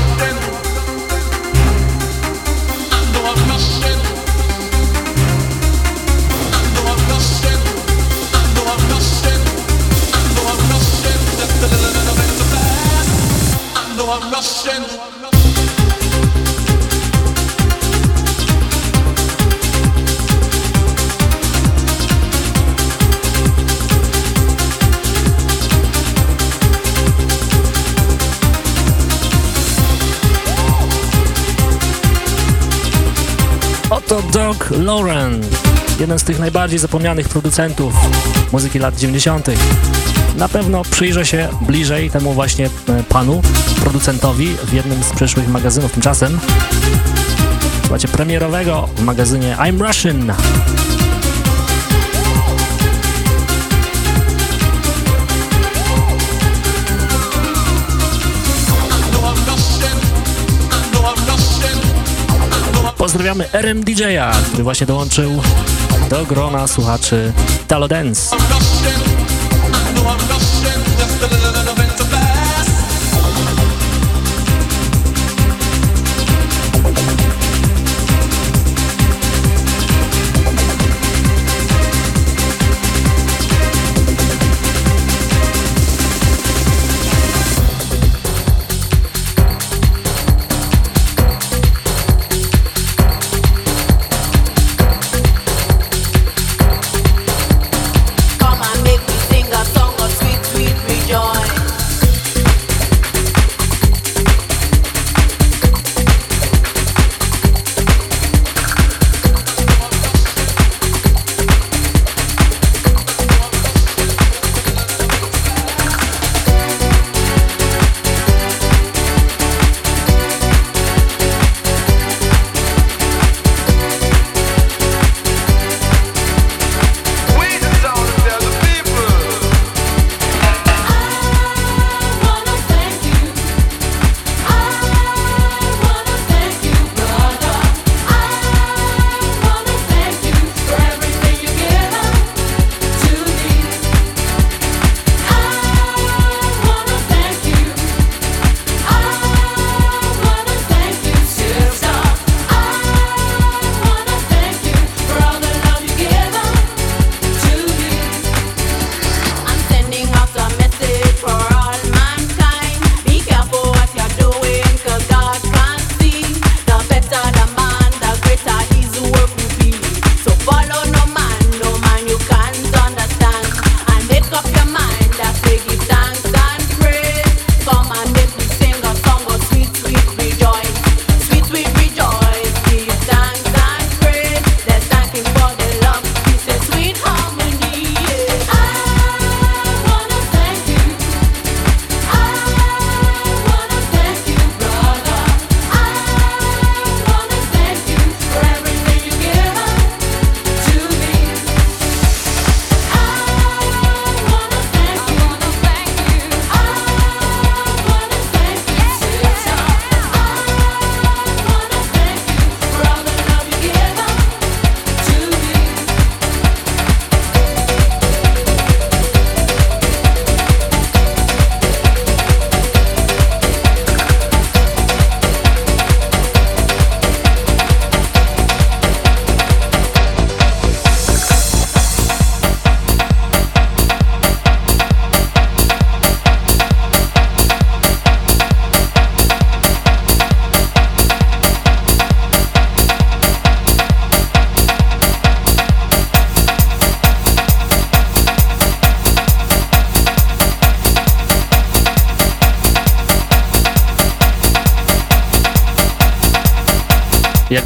Oto Doc Lauren, jeden z tych najbardziej zapomnianych producentów muzyki lat 90. Na pewno przyjrzę się bliżej temu właśnie e, panu, producentowi w jednym z przyszłych magazynów tymczasem. Słuchajcie, premierowego w magazynie I'm Russian. Pozdrawiamy RMDJ-a, który właśnie dołączył do grona słuchaczy Italo Dance.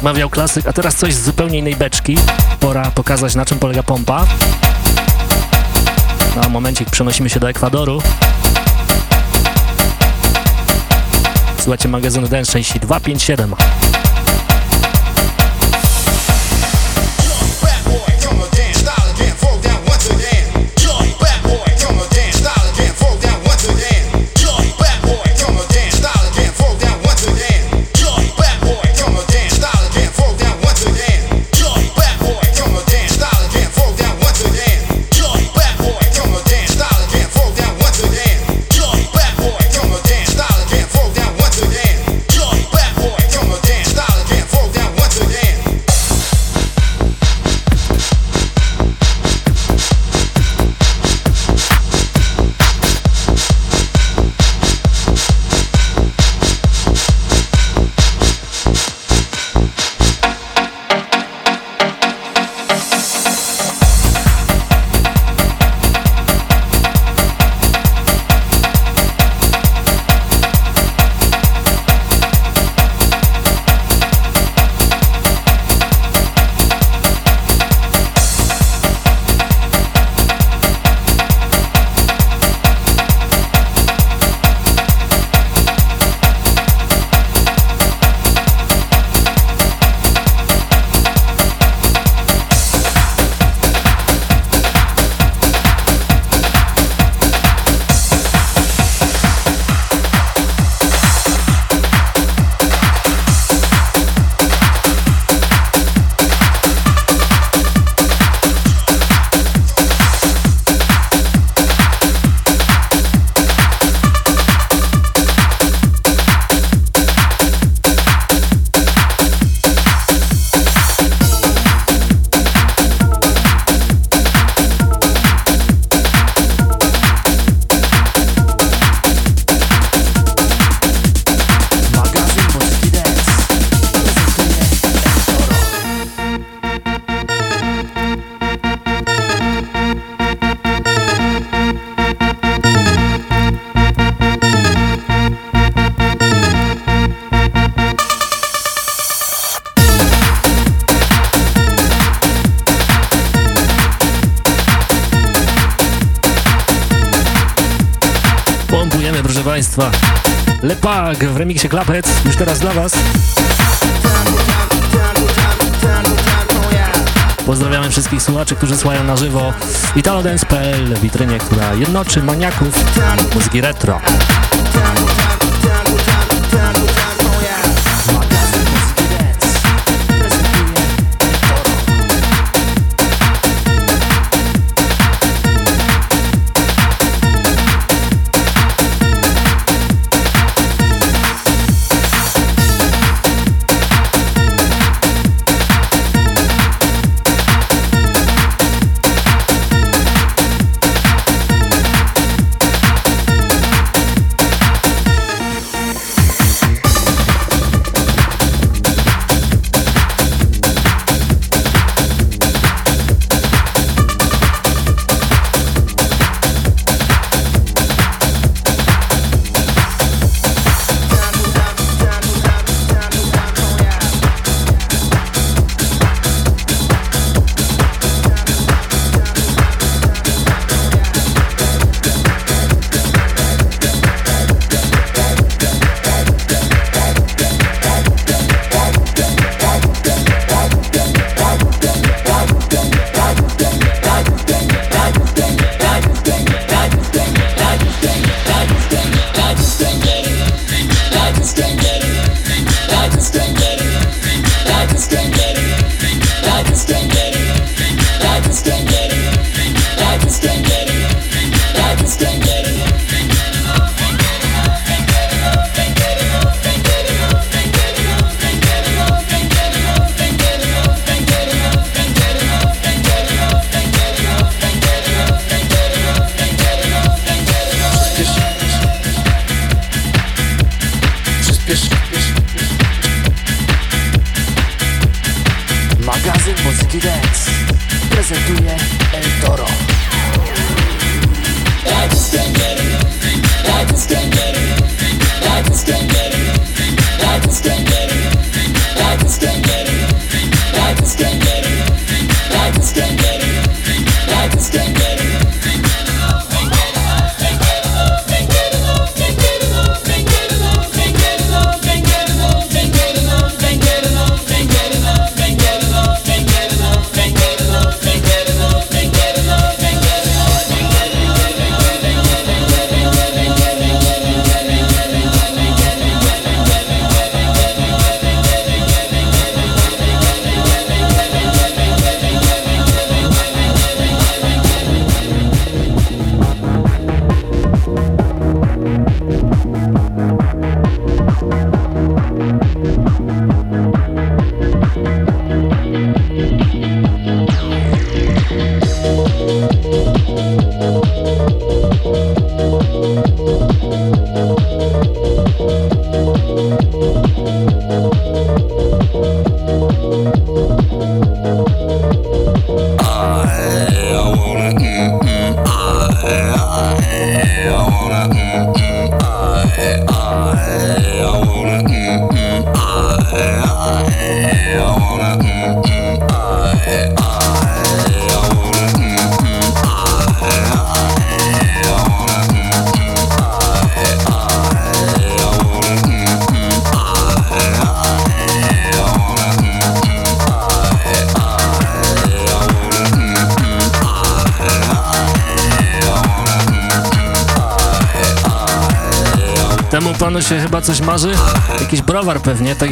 Mawiał klasyk, a teraz coś z zupełnie innej beczki. Pora pokazać na czym polega pompa. Na momencik przenosimy się do Ekwadoru. Słuchajcie magazynu Dance części 257. remiksie Clubhead, już teraz dla Was. Pozdrawiamy wszystkich słuchaczy, którzy słuchają na żywo italodance.pl, witrynie, która jednoczy maniaków muzyki retro.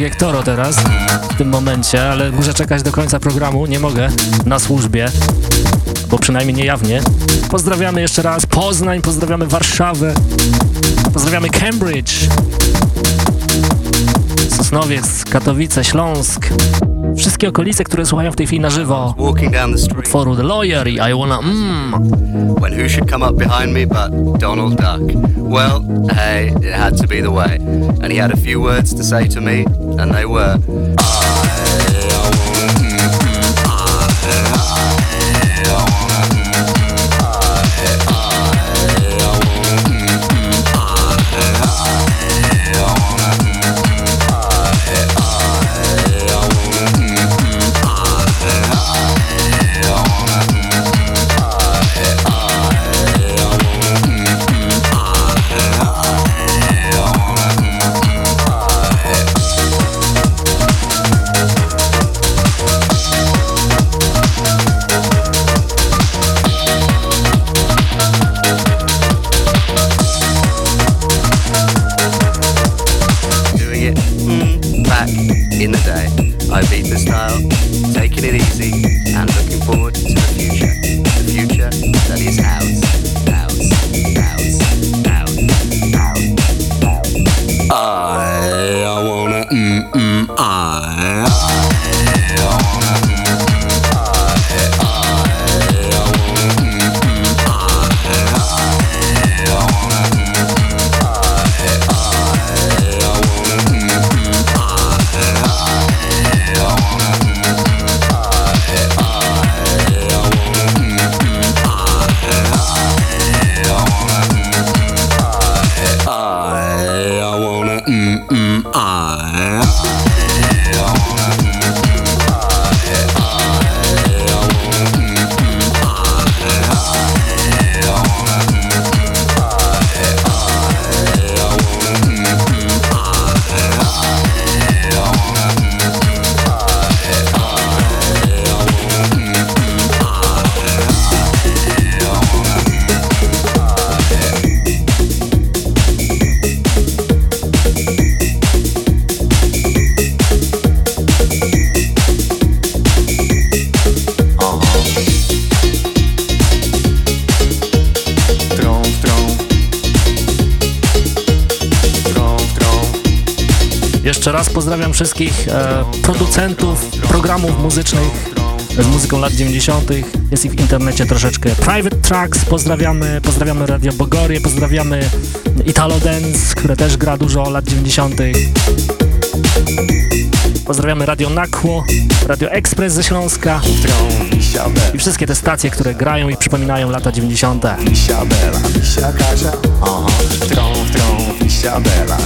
Jak Toro teraz, w tym momencie, ale muszę czekać do końca programu, nie mogę, na służbie, bo przynajmniej niejawnie. Pozdrawiamy jeszcze raz Poznań, pozdrawiamy Warszawę, pozdrawiamy Cambridge, Sosnowiec, Katowice, Śląsk, wszystkie okolice, które słuchają w tej chwili na żywo. Walking down the street Utworu The Lawyer i I Wanna Mmm. when who should come up behind me but Donald Duck? Well, hey, it had to be the way. And he had a few words to say to me, and they were. Mm, wszystkich e, producentów programów muzycznych z muzyką lat 90. Jest ich w internecie troszeczkę. Private Tracks, pozdrawiamy, pozdrawiamy Radio Bogorie, pozdrawiamy Italo Dance, które też gra dużo lat 90. Pozdrawiamy Radio Nakło, Radio Express ze Śląska i wszystkie te stacje, które grają i przypominają lata 90. Misia Bela, misia Kasia, aha. Trąb, trąb, misia Bela,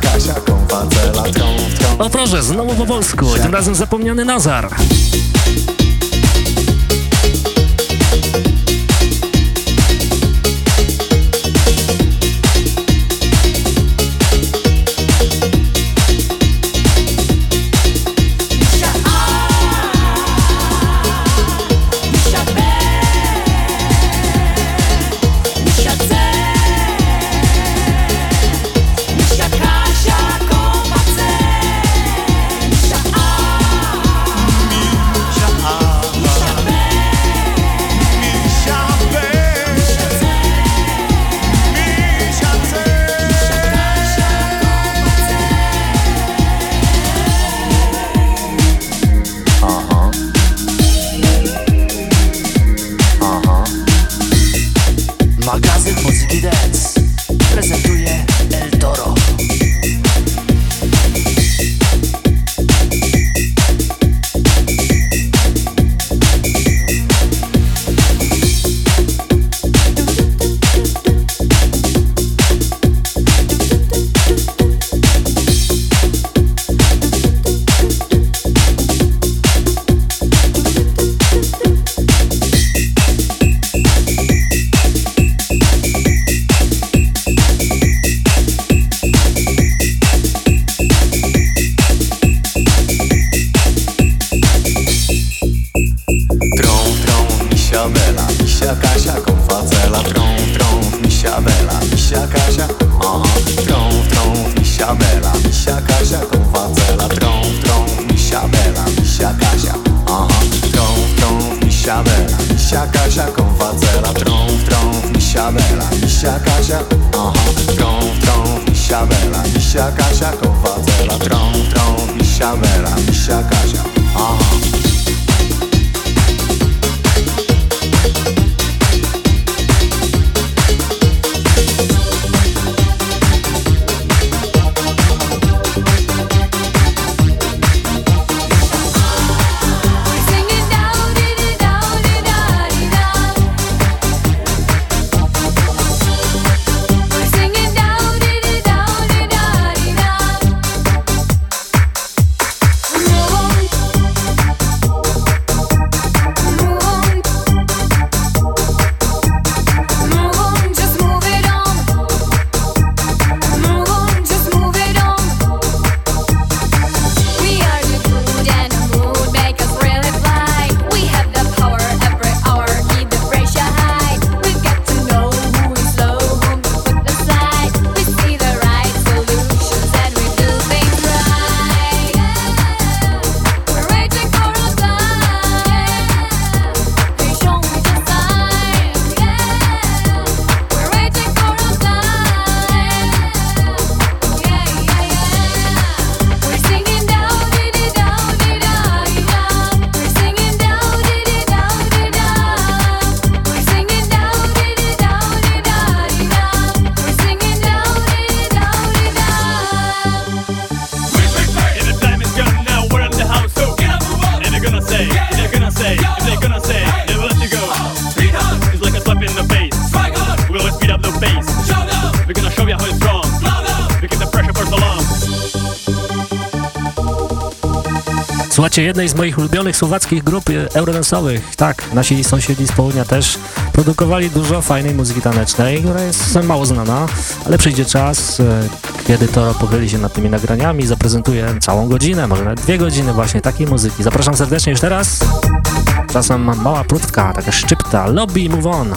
Kasia. O proszę, znowu po polsku, tym razem zapomniany Nazar. Jednej z moich ulubionych słowackich grup e, eurodansowych, tak, nasi sąsiedzi z południa też produkowali dużo fajnej muzyki tanecznej, która jest mało znana, ale przyjdzie czas, e, kiedy to pochyli się nad tymi nagraniami i zaprezentuje całą godzinę, może nawet dwie godziny właśnie takiej muzyki. Zapraszam serdecznie już teraz. Czasem mała próbka, taka szczypta, lobby, move on.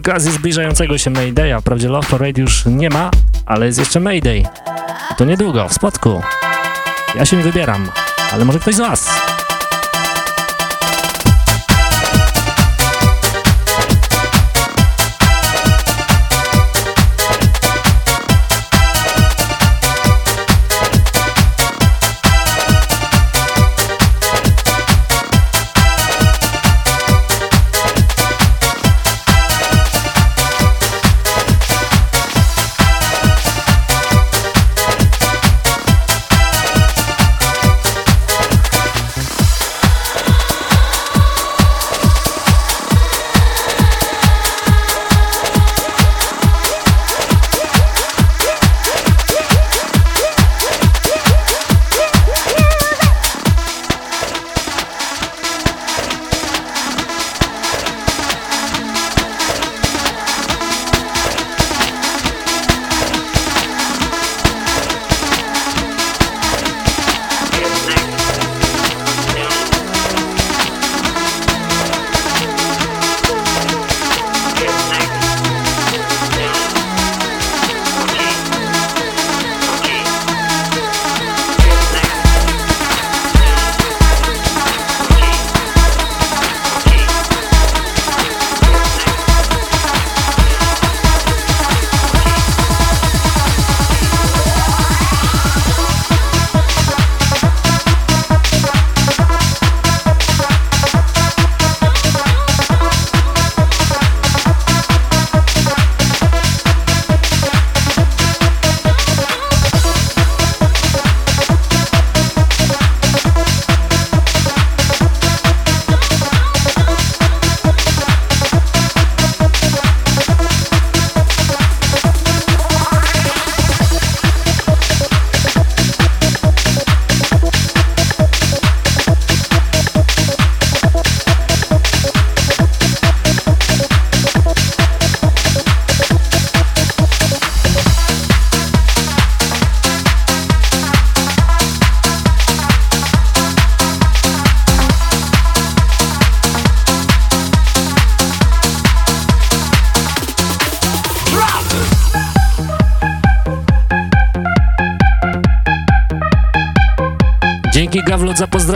Okazji zbliżającego się Maydaya, wprawdzie Love Parade już nie ma, ale jest jeszcze Mayday. I to niedługo, w Spodku. Ja się nie wybieram, ale może ktoś z was.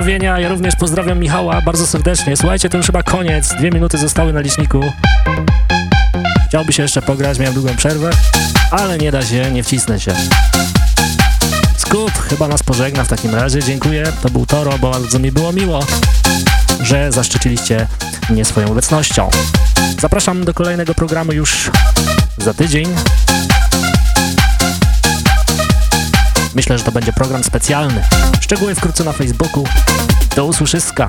Pozdrowienia. Ja również pozdrawiam Michała bardzo serdecznie. Słuchajcie, to już chyba koniec. Dwie minuty zostały na liczniku. Chciałby się jeszcze pograć, miałem długą przerwę, ale nie da się, nie wcisnę się. Skup chyba nas pożegna w takim razie. Dziękuję, to był Toro, bo bardzo mi było miło, że zaszczyciliście mnie swoją obecnością. Zapraszam do kolejnego programu już za tydzień. Myślę, że to będzie program specjalny. Szczegóły wkrótce na Facebooku. Do usłyszyska.